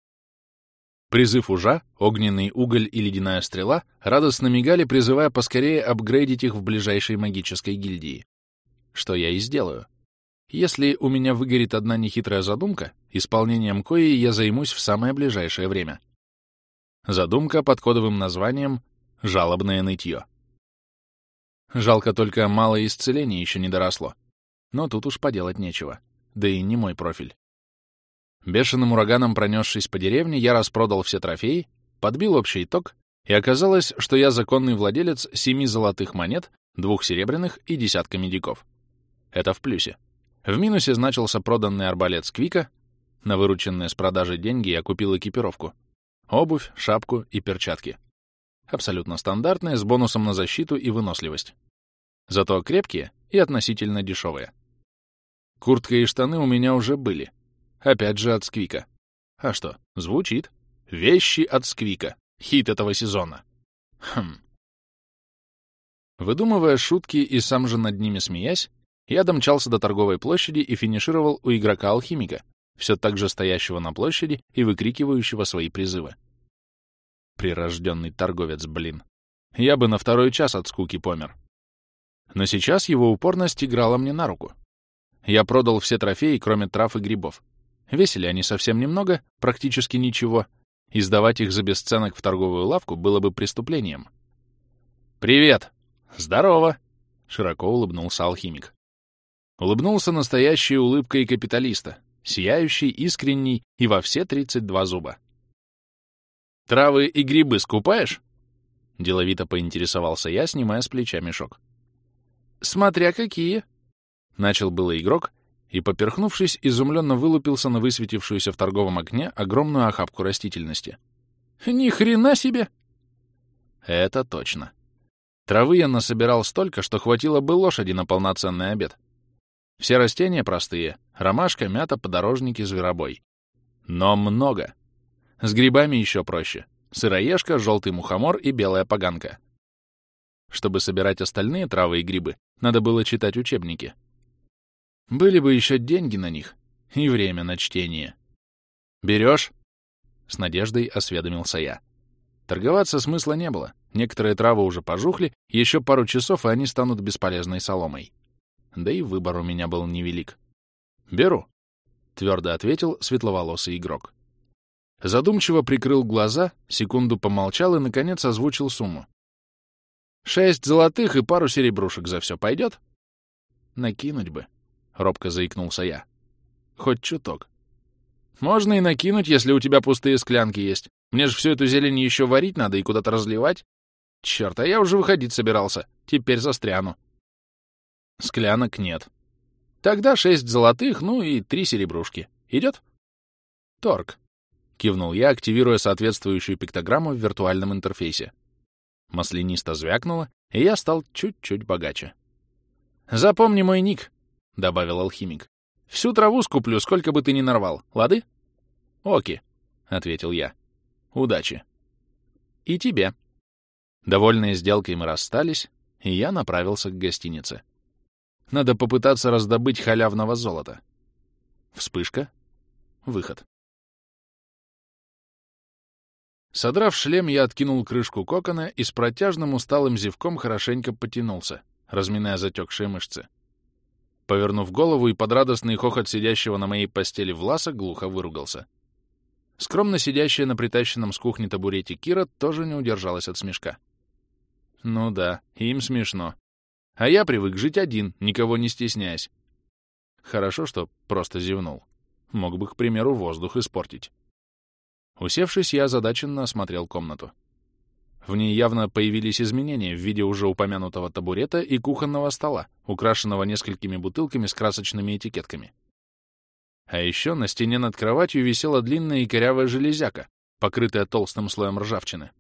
Призыв ужа, огненный уголь и ледяная стрела радостно мигали, призывая поскорее апгрейдить их в ближайшей магической гильдии. Что я и сделаю. Если у меня выгорит одна нехитрая задумка, исполнением кои я займусь в самое ближайшее время. Задумка под кодовым названием «Жалобное нытье». Жалко только малое исцеление еще не доросло. Но тут уж поделать нечего. Да и не мой профиль. Бешеным ураганом пронесшись по деревне, я распродал все трофеи, подбил общий итог, и оказалось, что я законный владелец семи золотых монет, двух серебряных и десятка медиков. Это в плюсе. В минусе значился проданный арбалет Сквика, на вырученные с продажи деньги я купил экипировку. Обувь, шапку и перчатки. Абсолютно стандартные, с бонусом на защиту и выносливость. Зато крепкие и относительно дешевые. Куртка и штаны у меня уже были. Опять же от Сквика. А что, звучит. Вещи от Сквика. Хит этого сезона. Хм. Выдумывая шутки и сам же над ними смеясь, я домчался до торговой площади и финишировал у игрока-алхимика, все так же стоящего на площади и выкрикивающего свои призывы. Прирожденный торговец, блин. Я бы на второй час от скуки помер. Но сейчас его упорность играла мне на руку. Я продал все трофеи, кроме трав и грибов. Весили они совсем немного, практически ничего, и сдавать их за бесценок в торговую лавку было бы преступлением. «Привет!» «Здорово!» — широко улыбнулся алхимик. Улыбнулся настоящей улыбкой капиталиста, сияющий, искренний и во все 32 зуба. «Травы и грибы скупаешь?» Деловито поинтересовался я, снимая с плеча мешок. «Смотря какие!» Начал было игрок и, поперхнувшись, изумленно вылупился на высветившуюся в торговом окне огромную охапку растительности. «Ни хрена себе!» Это точно. Травы я насобирал столько, что хватило бы лошади на полноценный обед. Все растения простые — ромашка, мята, подорожники, зверобой. Но много. С грибами еще проще. Сыроежка, желтый мухомор и белая поганка. Чтобы собирать остальные травы и грибы, надо было читать учебники. Были бы еще деньги на них и время на чтение. «Берешь?» — с надеждой осведомился я. Торговаться смысла не было. Некоторые травы уже пожухли, еще пару часов, и они станут бесполезной соломой. Да и выбор у меня был невелик. «Беру», — твердо ответил светловолосый игрок. Задумчиво прикрыл глаза, секунду помолчал и, наконец, озвучил сумму. «Шесть золотых и пару серебрушек за все пойдет?» «Накинуть бы», — робко заикнулся я. «Хоть чуток». «Можно и накинуть, если у тебя пустые склянки есть. Мне же всю эту зелень еще варить надо и куда-то разливать. Черт, а я уже выходить собирался. Теперь застряну». «Склянок нет». «Тогда шесть золотых, ну и три серебрушки. Идет?» «Торг», — кивнул я, активируя соответствующую пиктограмму в виртуальном интерфейсе. Маслянисто звякнуло, и я стал чуть-чуть богаче. «Запомни мой ник», — добавил алхимик. «Всю траву скуплю, сколько бы ты ни нарвал, лады?» «Оки», — ответил я. «Удачи». «И тебе». Довольные сделкой мы расстались, и я направился к гостинице. Надо попытаться раздобыть халявного золота. Вспышка. Выход. Содрав шлем, я откинул крышку кокона и с протяжным усталым зевком хорошенько потянулся, разминая затекшие мышцы. Повернув голову и под радостный хохот сидящего на моей постели Власа, глухо выругался. Скромно сидящая на притащенном с кухни табурете Кира тоже не удержалась от смешка. Ну да, им смешно. А я привык жить один, никого не стесняясь. Хорошо, что просто зевнул. Мог бы, к примеру, воздух испортить. Усевшись, я озадаченно осмотрел комнату. В ней явно появились изменения в виде уже упомянутого табурета и кухонного стола, украшенного несколькими бутылками с красочными этикетками. А еще на стене над кроватью висела длинная и корявая железяка, покрытая толстым слоем ржавчины.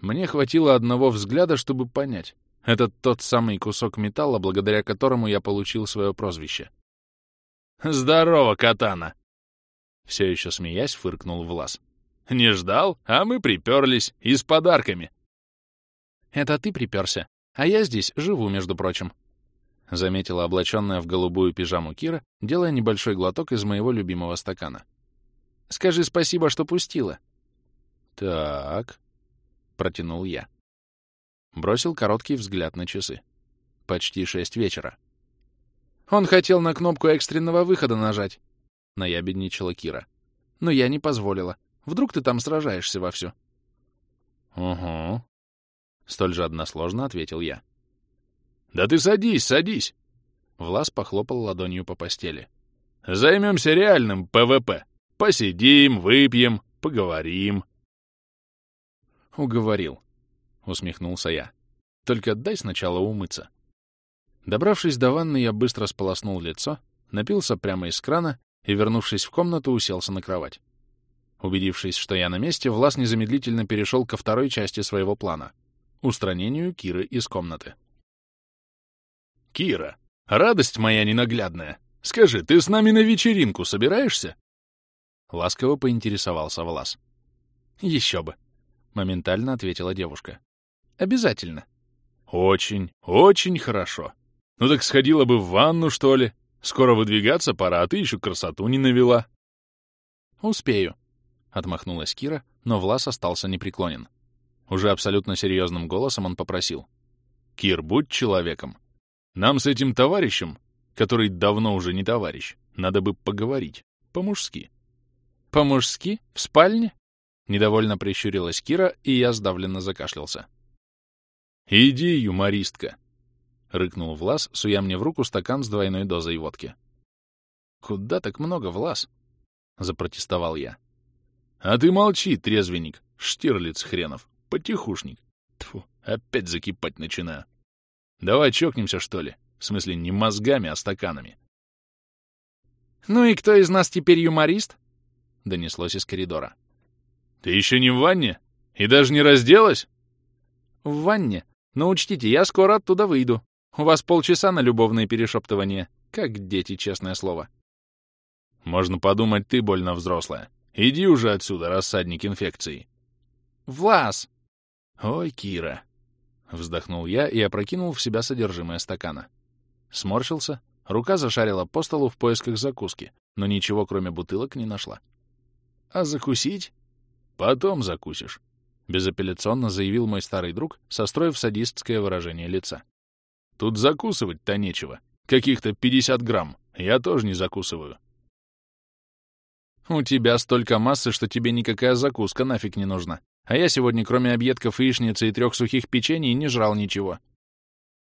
Мне хватило одного взгляда, чтобы понять. Это тот самый кусок металла, благодаря которому я получил свое прозвище. «Здорово, Катана!» Все еще смеясь, фыркнул Влас. Не ждал, а мы приперлись и с подарками. Это ты приперся, а я здесь живу, между прочим. Заметила облаченная в голубую пижаму Кира, делая небольшой глоток из моего любимого стакана. Скажи спасибо, что пустила. Так, протянул я. Бросил короткий взгляд на часы. Почти шесть вечера. Он хотел на кнопку экстренного выхода нажать, наябедничала Кира. Но я не позволила. Вдруг ты там сражаешься вовсю?» «Угу», — столь же односложно ответил я. Да ты садись, садись!» Влас похлопал ладонью по постели. «Займемся реальным ПВП. Посидим, выпьем, поговорим». «Уговорил», — усмехнулся я. «Только дай сначала умыться». Добравшись до ванны, я быстро сполоснул лицо, напился прямо из крана и, вернувшись в комнату, уселся на кровать. Убедившись, что я на месте, Влас незамедлительно перешел ко второй части своего плана — устранению Киры из комнаты. «Кира, радость моя ненаглядная, скажи, ты с нами на вечеринку собираешься?» Ласково поинтересовался Влас. «Еще бы», — моментально ответила девушка. «Обязательно». «Очень, очень хорошо. Ну так сходила бы в ванну, что ли? Скоро выдвигаться пора, а ты еще красоту не навела». «Успею», — отмахнулась Кира, но Влас остался непреклонен. Уже абсолютно серьезным голосом он попросил. «Кир, будь человеком. Нам с этим товарищем, который давно уже не товарищ, надо бы поговорить. По-мужски». «По-мужски? В спальне?» Недовольно прищурилась Кира, и я сдавленно закашлялся. «Иди, юмористка!» — рыкнул Влас, суя мне в руку стакан с двойной дозой водки. «Куда так много, Влас?» — запротестовал я. «А ты молчи, трезвенник, штирлиц хренов, потихушник. Тфу, опять закипать начинаю. Давай чокнемся, что ли? В смысле, не мозгами, а стаканами». «Ну и кто из нас теперь юморист?» — донеслось из коридора. «Ты еще не в ванне? И даже не разделась?» «В ванне. Но учтите, я скоро оттуда выйду. У вас полчаса на любовные перешептывания. Как дети, честное слово». «Можно подумать, ты больно взрослая. Иди уже отсюда, рассадник инфекции». «Влас!» «Ой, Кира!» Вздохнул я и опрокинул в себя содержимое стакана. Сморщился, рука зашарила по столу в поисках закуски, но ничего, кроме бутылок, не нашла. «А закусить?» «Потом закусишь», — безапелляционно заявил мой старый друг, состроив садистское выражение лица. «Тут закусывать-то нечего. Каких-то 50 грамм. Я тоже не закусываю». «У тебя столько массы, что тебе никакая закуска нафиг не нужна. А я сегодня, кроме объедков яичницы и трех сухих печений, не жрал ничего».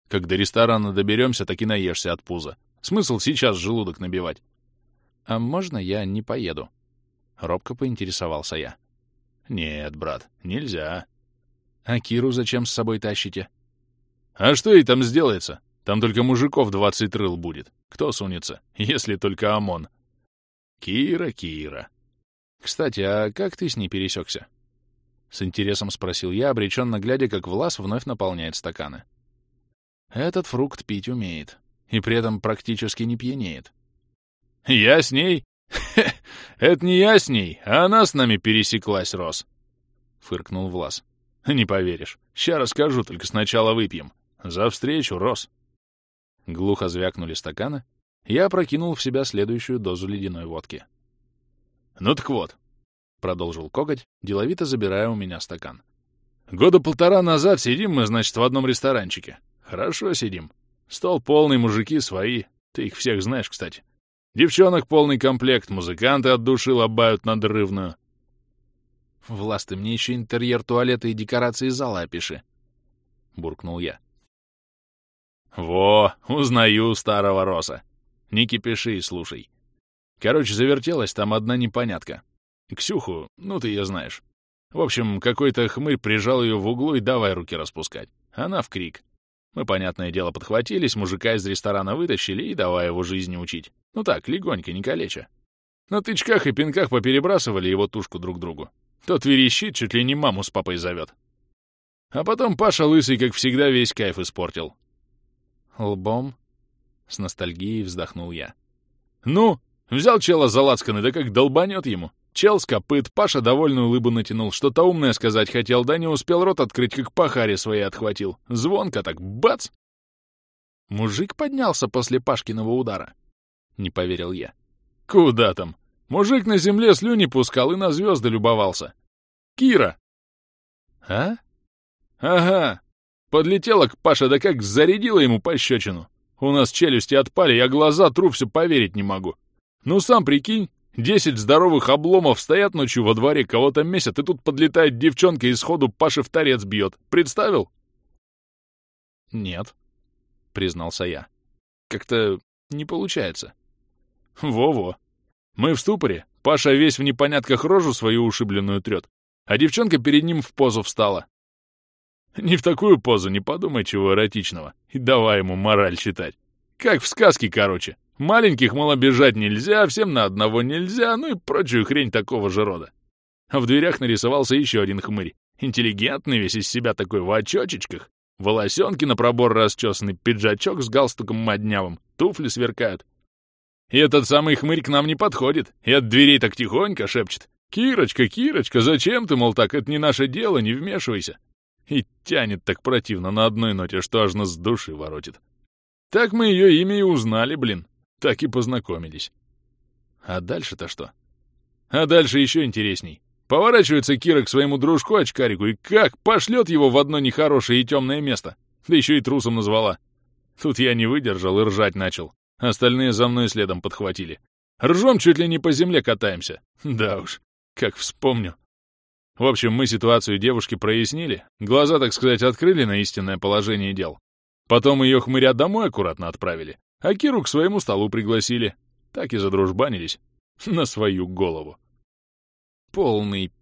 «Как до ресторана доберемся, так и наешься от пуза. Смысл сейчас желудок набивать?» «А можно я не поеду?» Робко поинтересовался я. «Нет, брат, нельзя». «А Киру зачем с собой тащите?» «А что ей там сделается? Там только мужиков двадцать рыл будет. Кто сунется? Если только ОМОН». «Кира, Кира». «Кстати, а как ты с ней пересекся?» С интересом спросил я, обреченно глядя, как Влас вновь наполняет стаканы. Этот фрукт пить умеет. И при этом практически не пьянеет. «Я с ней? это не я с ней, а она с нами пересеклась, Рос!» — фыркнул Влас. «Не поверишь. Ща расскажу, только сначала выпьем. За встречу, Рос!» Глухо звякнули стаканы. Я опрокинул в себя следующую дозу ледяной водки. «Ну так вот», — продолжил коготь, деловито забирая у меня стакан. «Года полтора назад сидим мы, значит, в одном ресторанчике. Хорошо сидим. Стол полный, мужики свои. Ты их всех знаешь, кстати. Девчонок полный комплект, музыканты от души лобают надрывную. «Влас, ты мне еще интерьер туалета и декорации зала опиши», — буркнул я. «Во, узнаю старого Роса. Не кипиши и слушай. Короче, завертелась там одна непонятка. Ксюху, ну ты ее знаешь. В общем, какой-то хмырь прижал ее в углу и давай руки распускать. Она в крик. Мы, понятное дело, подхватились, мужика из ресторана вытащили и давай его жизни учить. Ну так, легонько, не калеча. На тычках и пинках поперебрасывали его тушку друг другу. Тот верещит, чуть ли не маму с папой зовет. А потом Паша Лысый, как всегда, весь кайф испортил. Лбом? С ностальгией вздохнул я. Ну, взял чела за лацканы, да как долбанет ему. Чел с копыт, Паша довольную улыбу натянул. Что-то умное сказать хотел, да не успел рот открыть, как пахаре свои отхватил. Звонко так, бац! Мужик поднялся после Пашкиного удара. — не поверил я. «Куда там? Мужик на земле слюни пускал и на звезды любовался. Кира!» «А?» «Ага. Подлетела к Паше, да как зарядила ему пощечину. У нас челюсти отпали, я глаза тру, все поверить не могу. Ну сам прикинь, десять здоровых обломов стоят ночью во дворе, кого-то месят, и тут подлетает девчонка и сходу Паше в торец бьет. Представил?» «Нет». признался я. Как-то не получается. Во-во. Мы в ступоре. Паша весь в непонятках рожу свою ушибленную трет, а девчонка перед ним в позу встала. Не в такую позу, не подумай чего эротичного. И давай ему мораль читать. Как в сказке, короче. Маленьких, мол, бежать нельзя, всем на одного нельзя, ну и прочую хрень такого же рода. А в дверях нарисовался еще один хмырь. Интеллигентный, весь из себя такой в очочечках. Волосенки на пробор расчесаны, пиджачок с галстуком моднявым, туфли сверкают. И этот самый хмырь к нам не подходит, и от дверей так тихонько шепчет. «Кирочка, Кирочка, зачем ты, мол, так, это не наше дело, не вмешивайся». И тянет так противно на одной ноте, что аж нас души воротит. Так мы ее имя и узнали, блин. Так и познакомились. А дальше-то что? А дальше еще интересней. Поворачивается Кира к своему дружку-очкарику и как пошлет его в одно нехорошее и темное место. Да еще и трусом назвала. Тут я не выдержал и ржать начал. Остальные за мной следом подхватили. Ржем чуть ли не по земле катаемся. Да уж, как вспомню. В общем, мы ситуацию девушки прояснили, глаза, так сказать, открыли на истинное положение дел. Потом ее хмыря домой аккуратно отправили, а Киру к своему столу пригласили. Так и задружбанились. На свою голову. Полный.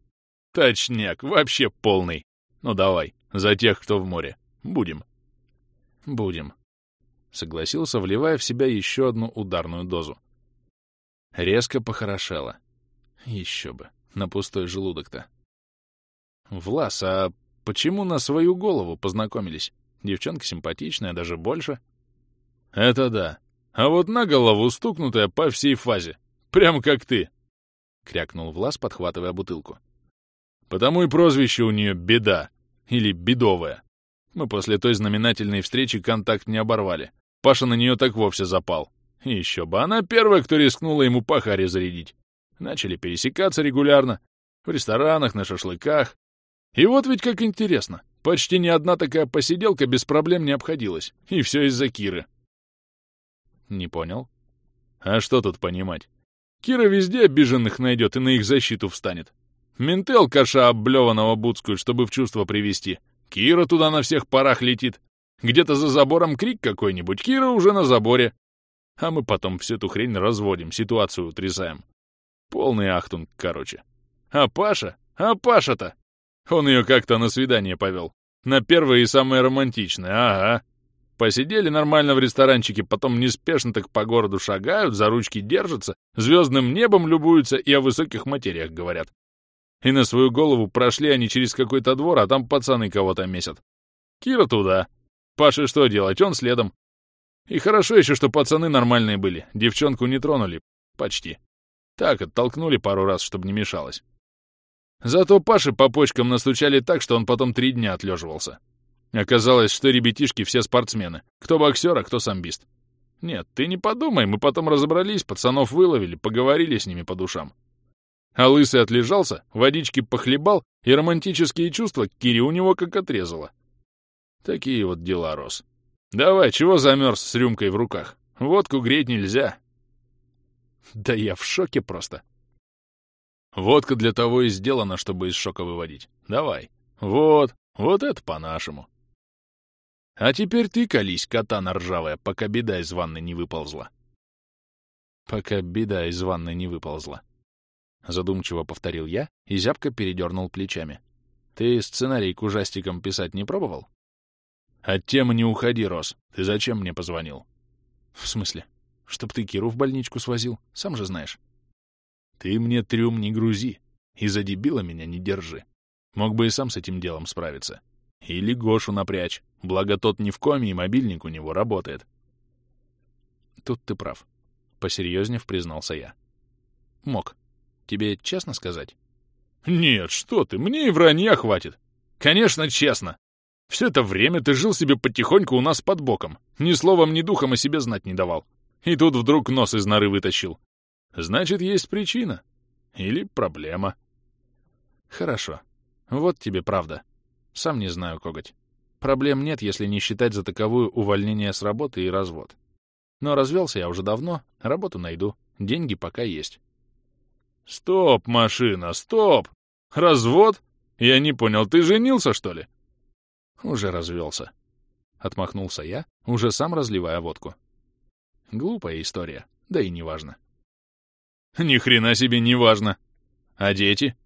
Точняк, вообще полный. Ну давай, за тех, кто в море. Будем. Будем. Согласился, вливая в себя еще одну ударную дозу. Резко похорошело. Еще бы, на пустой желудок-то. Влас, а почему на свою голову познакомились? Девчонка симпатичная, даже больше. Это да. А вот на голову стукнутая по всей фазе. Прям как ты. Крякнул Влас, подхватывая бутылку. Потому и прозвище у нее «Беда» или «Бедовая». Мы после той знаменательной встречи контакт не оборвали. Паша на нее так вовсе запал. И еще бы, она первая, кто рискнула ему по харе зарядить. Начали пересекаться регулярно. В ресторанах, на шашлыках. И вот ведь как интересно. Почти ни одна такая посиделка без проблем не обходилась. И все из-за Киры. Не понял. А что тут понимать? Кира везде обиженных найдет и на их защиту встанет. Менты алкаша облеванного буцкую, чтобы в чувство привести. Кира туда на всех парах летит. Где-то за забором крик какой-нибудь, Кира уже на заборе. А мы потом всю эту хрень разводим, ситуацию утрясаем. Полный ахтунг, короче. А Паша? А Паша-то? Он ее как-то на свидание повел. На первое и самое романтичное, ага. Посидели нормально в ресторанчике, потом неспешно так по городу шагают, за ручки держатся, звездным небом любуются и о высоких материях говорят. И на свою голову прошли они через какой-то двор, а там пацаны кого-то месят. Кира туда, Паше что делать? Он следом. И хорошо еще, что пацаны нормальные были. Девчонку не тронули. Почти. Так, оттолкнули пару раз, чтобы не мешалось. Зато Паше по почкам настучали так, что он потом три дня отлеживался. Оказалось, что ребятишки все спортсмены. Кто боксер, а кто самбист. Нет, ты не подумай, мы потом разобрались, пацанов выловили, поговорили с ними по душам. А лысый отлежался, водички похлебал, и романтические чувства Кире у него как отрезало. Такие вот дела, Рос. Давай, чего замерз с рюмкой в руках? Водку греть нельзя. Да я в шоке просто. Водка для того и сделана, чтобы из шока выводить. Давай. Вот, вот это по-нашему. А теперь ты колись, катана ржавая, пока беда из ванны не выползла. Пока беда из ванны не выползла. Задумчиво повторил я и зябко передернул плечами. Ты сценарий к ужастикам писать не пробовал? От темы не уходи, Рос. Ты зачем мне позвонил? В смысле? Чтоб ты Киру в больничку свозил, сам же знаешь. Ты мне трюм не грузи и за дебила меня не держи. Мог бы и сам с этим делом справиться. Или Гошу напрячь, благо тот не в коме и мобильник у него работает. Тут ты прав. Посерьезнее признался я. Мог. Тебе честно сказать? Нет, что ты, мне и вранья хватит. Конечно, честно. Все это время ты жил себе потихоньку у нас под боком, ни словом, ни духом о себе знать не давал. И тут вдруг нос из норы вытащил. Значит, есть причина. Или проблема. Хорошо. Вот тебе правда. Сам не знаю, коготь. Проблем нет, если не считать за таковую увольнение с работы и развод. Но развелся я уже давно, работу найду, деньги пока есть. Стоп, машина, стоп! Развод? Я не понял, ты женился, что ли? Уже развелся. отмахнулся я, уже сам разливая водку. Глупая история, да и неважно. Ни хрена себе не важно. А дети?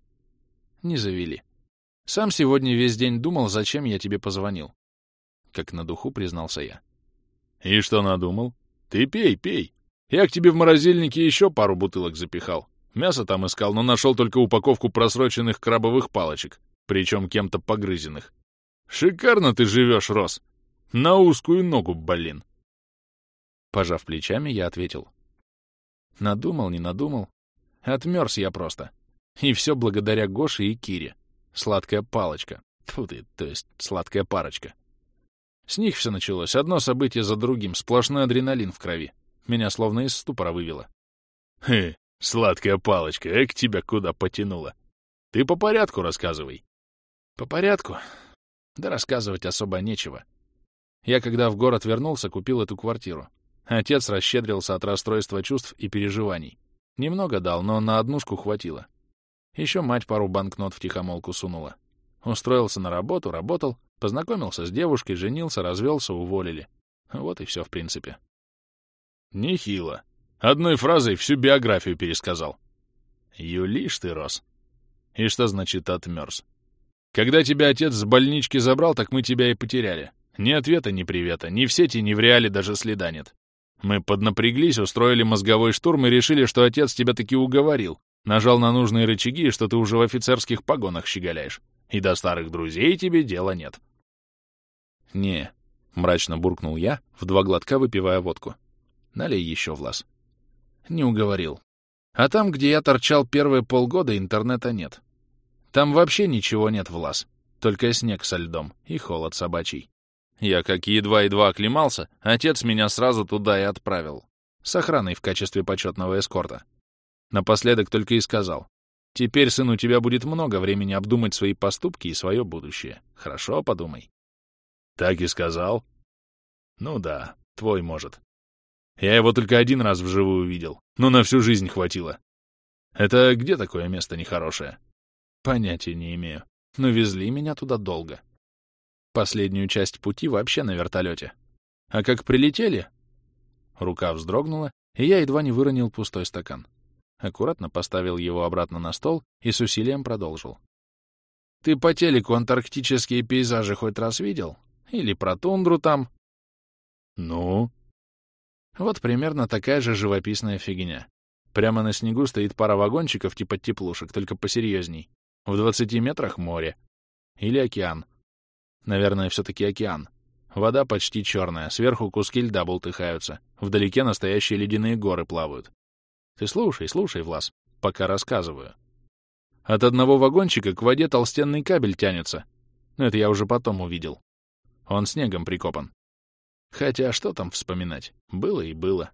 Не завели. Сам сегодня весь день думал, зачем я тебе позвонил. Как на духу признался я. И что надумал? Ты пей, пей. Я к тебе в морозильнике еще пару бутылок запихал. Мясо там искал, но нашел только упаковку просроченных крабовых палочек, причем кем-то погрызенных. Шикарно ты живешь, Рос. На узкую ногу, блин. Пожав плечами, я ответил. Надумал, не надумал. Отмерз я просто. И все благодаря Гоше и Кире. Сладкая палочка. Тьфу ты, то есть сладкая парочка. С них все началось. Одно событие за другим. Сплошной адреналин в крови. Меня словно из ступора вывело. Хе, сладкая палочка, эк тебя куда потянула. Ты по порядку рассказывай. По порядку? Да рассказывать особо нечего. Я, когда в город вернулся, купил эту квартиру. Отец расщедрился от расстройства чувств и переживаний. Немного дал, но на однушку хватило. Еще мать пару банкнот в тихомолку сунула. Устроился на работу, работал, познакомился с девушкой, женился, развелся, уволили. Вот и все, в принципе. Нехило. Одной фразой всю биографию пересказал. Юлишь ты, Рос. И что значит отмерз? Когда тебя отец с больнички забрал, так мы тебя и потеряли. Ни ответа, ни привета, ни в сети, ни в реале даже следа нет. Мы поднапряглись, устроили мозговой штурм и решили, что отец тебя таки уговорил, нажал на нужные рычаги, что ты уже в офицерских погонах щеголяешь. И до старых друзей тебе дела нет. «Не», — мрачно буркнул я, в два глотка выпивая водку. «Налей еще в лаз». Не уговорил. А там, где я торчал первые полгода, интернета нет. Там вообще ничего нет в лаз, только снег со льдом и холод собачий. Я как едва-едва оклемался, отец меня сразу туда и отправил. С охраной в качестве почетного эскорта. Напоследок только и сказал. Теперь, сын, у тебя будет много времени обдумать свои поступки и свое будущее. Хорошо подумай. Так и сказал? Ну да, твой может. Я его только один раз вживую видел, но на всю жизнь хватило. Это где такое место нехорошее? Понятия не имею, но везли меня туда долго. Последнюю часть пути вообще на вертолете. А как прилетели... Рука вздрогнула, и я едва не выронил пустой стакан. Аккуратно поставил его обратно на стол и с усилием продолжил. «Ты по телеку антарктические пейзажи хоть раз видел? Или про тундру там?» «Ну?» Вот примерно такая же живописная фигня. Прямо на снегу стоит пара вагончиков типа теплушек, только посерьезней. В 20 метрах море. Или океан. Наверное, все-таки океан. Вода почти черная, сверху куски льда болтыхаются. Вдалеке настоящие ледяные горы плавают. Ты слушай, слушай, Влас, пока рассказываю. От одного вагончика к воде толстенный кабель тянется. Но это я уже потом увидел. Он снегом прикопан. Хотя что там вспоминать? Было и было.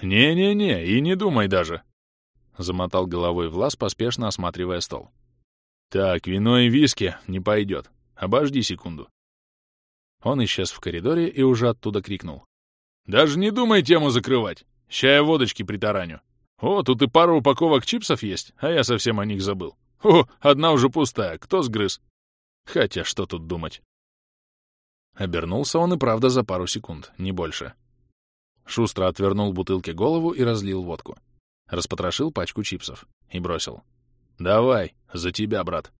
«Не-не-не, и не думай даже!» Замотал головой Влас, поспешно осматривая стол. «Так, вино и виски не пойдет. Обожди секунду». Он исчез в коридоре и уже оттуда крикнул. «Даже не думай тему закрывать. Ща я водочки притараню. О, тут и пара упаковок чипсов есть, а я совсем о них забыл. О, одна уже пустая, кто сгрыз? Хотя что тут думать?» Обернулся он и правда за пару секунд, не больше. Шустро отвернул бутылке голову и разлил водку. Распотрошил пачку чипсов и бросил. «Давай, за тебя, брат».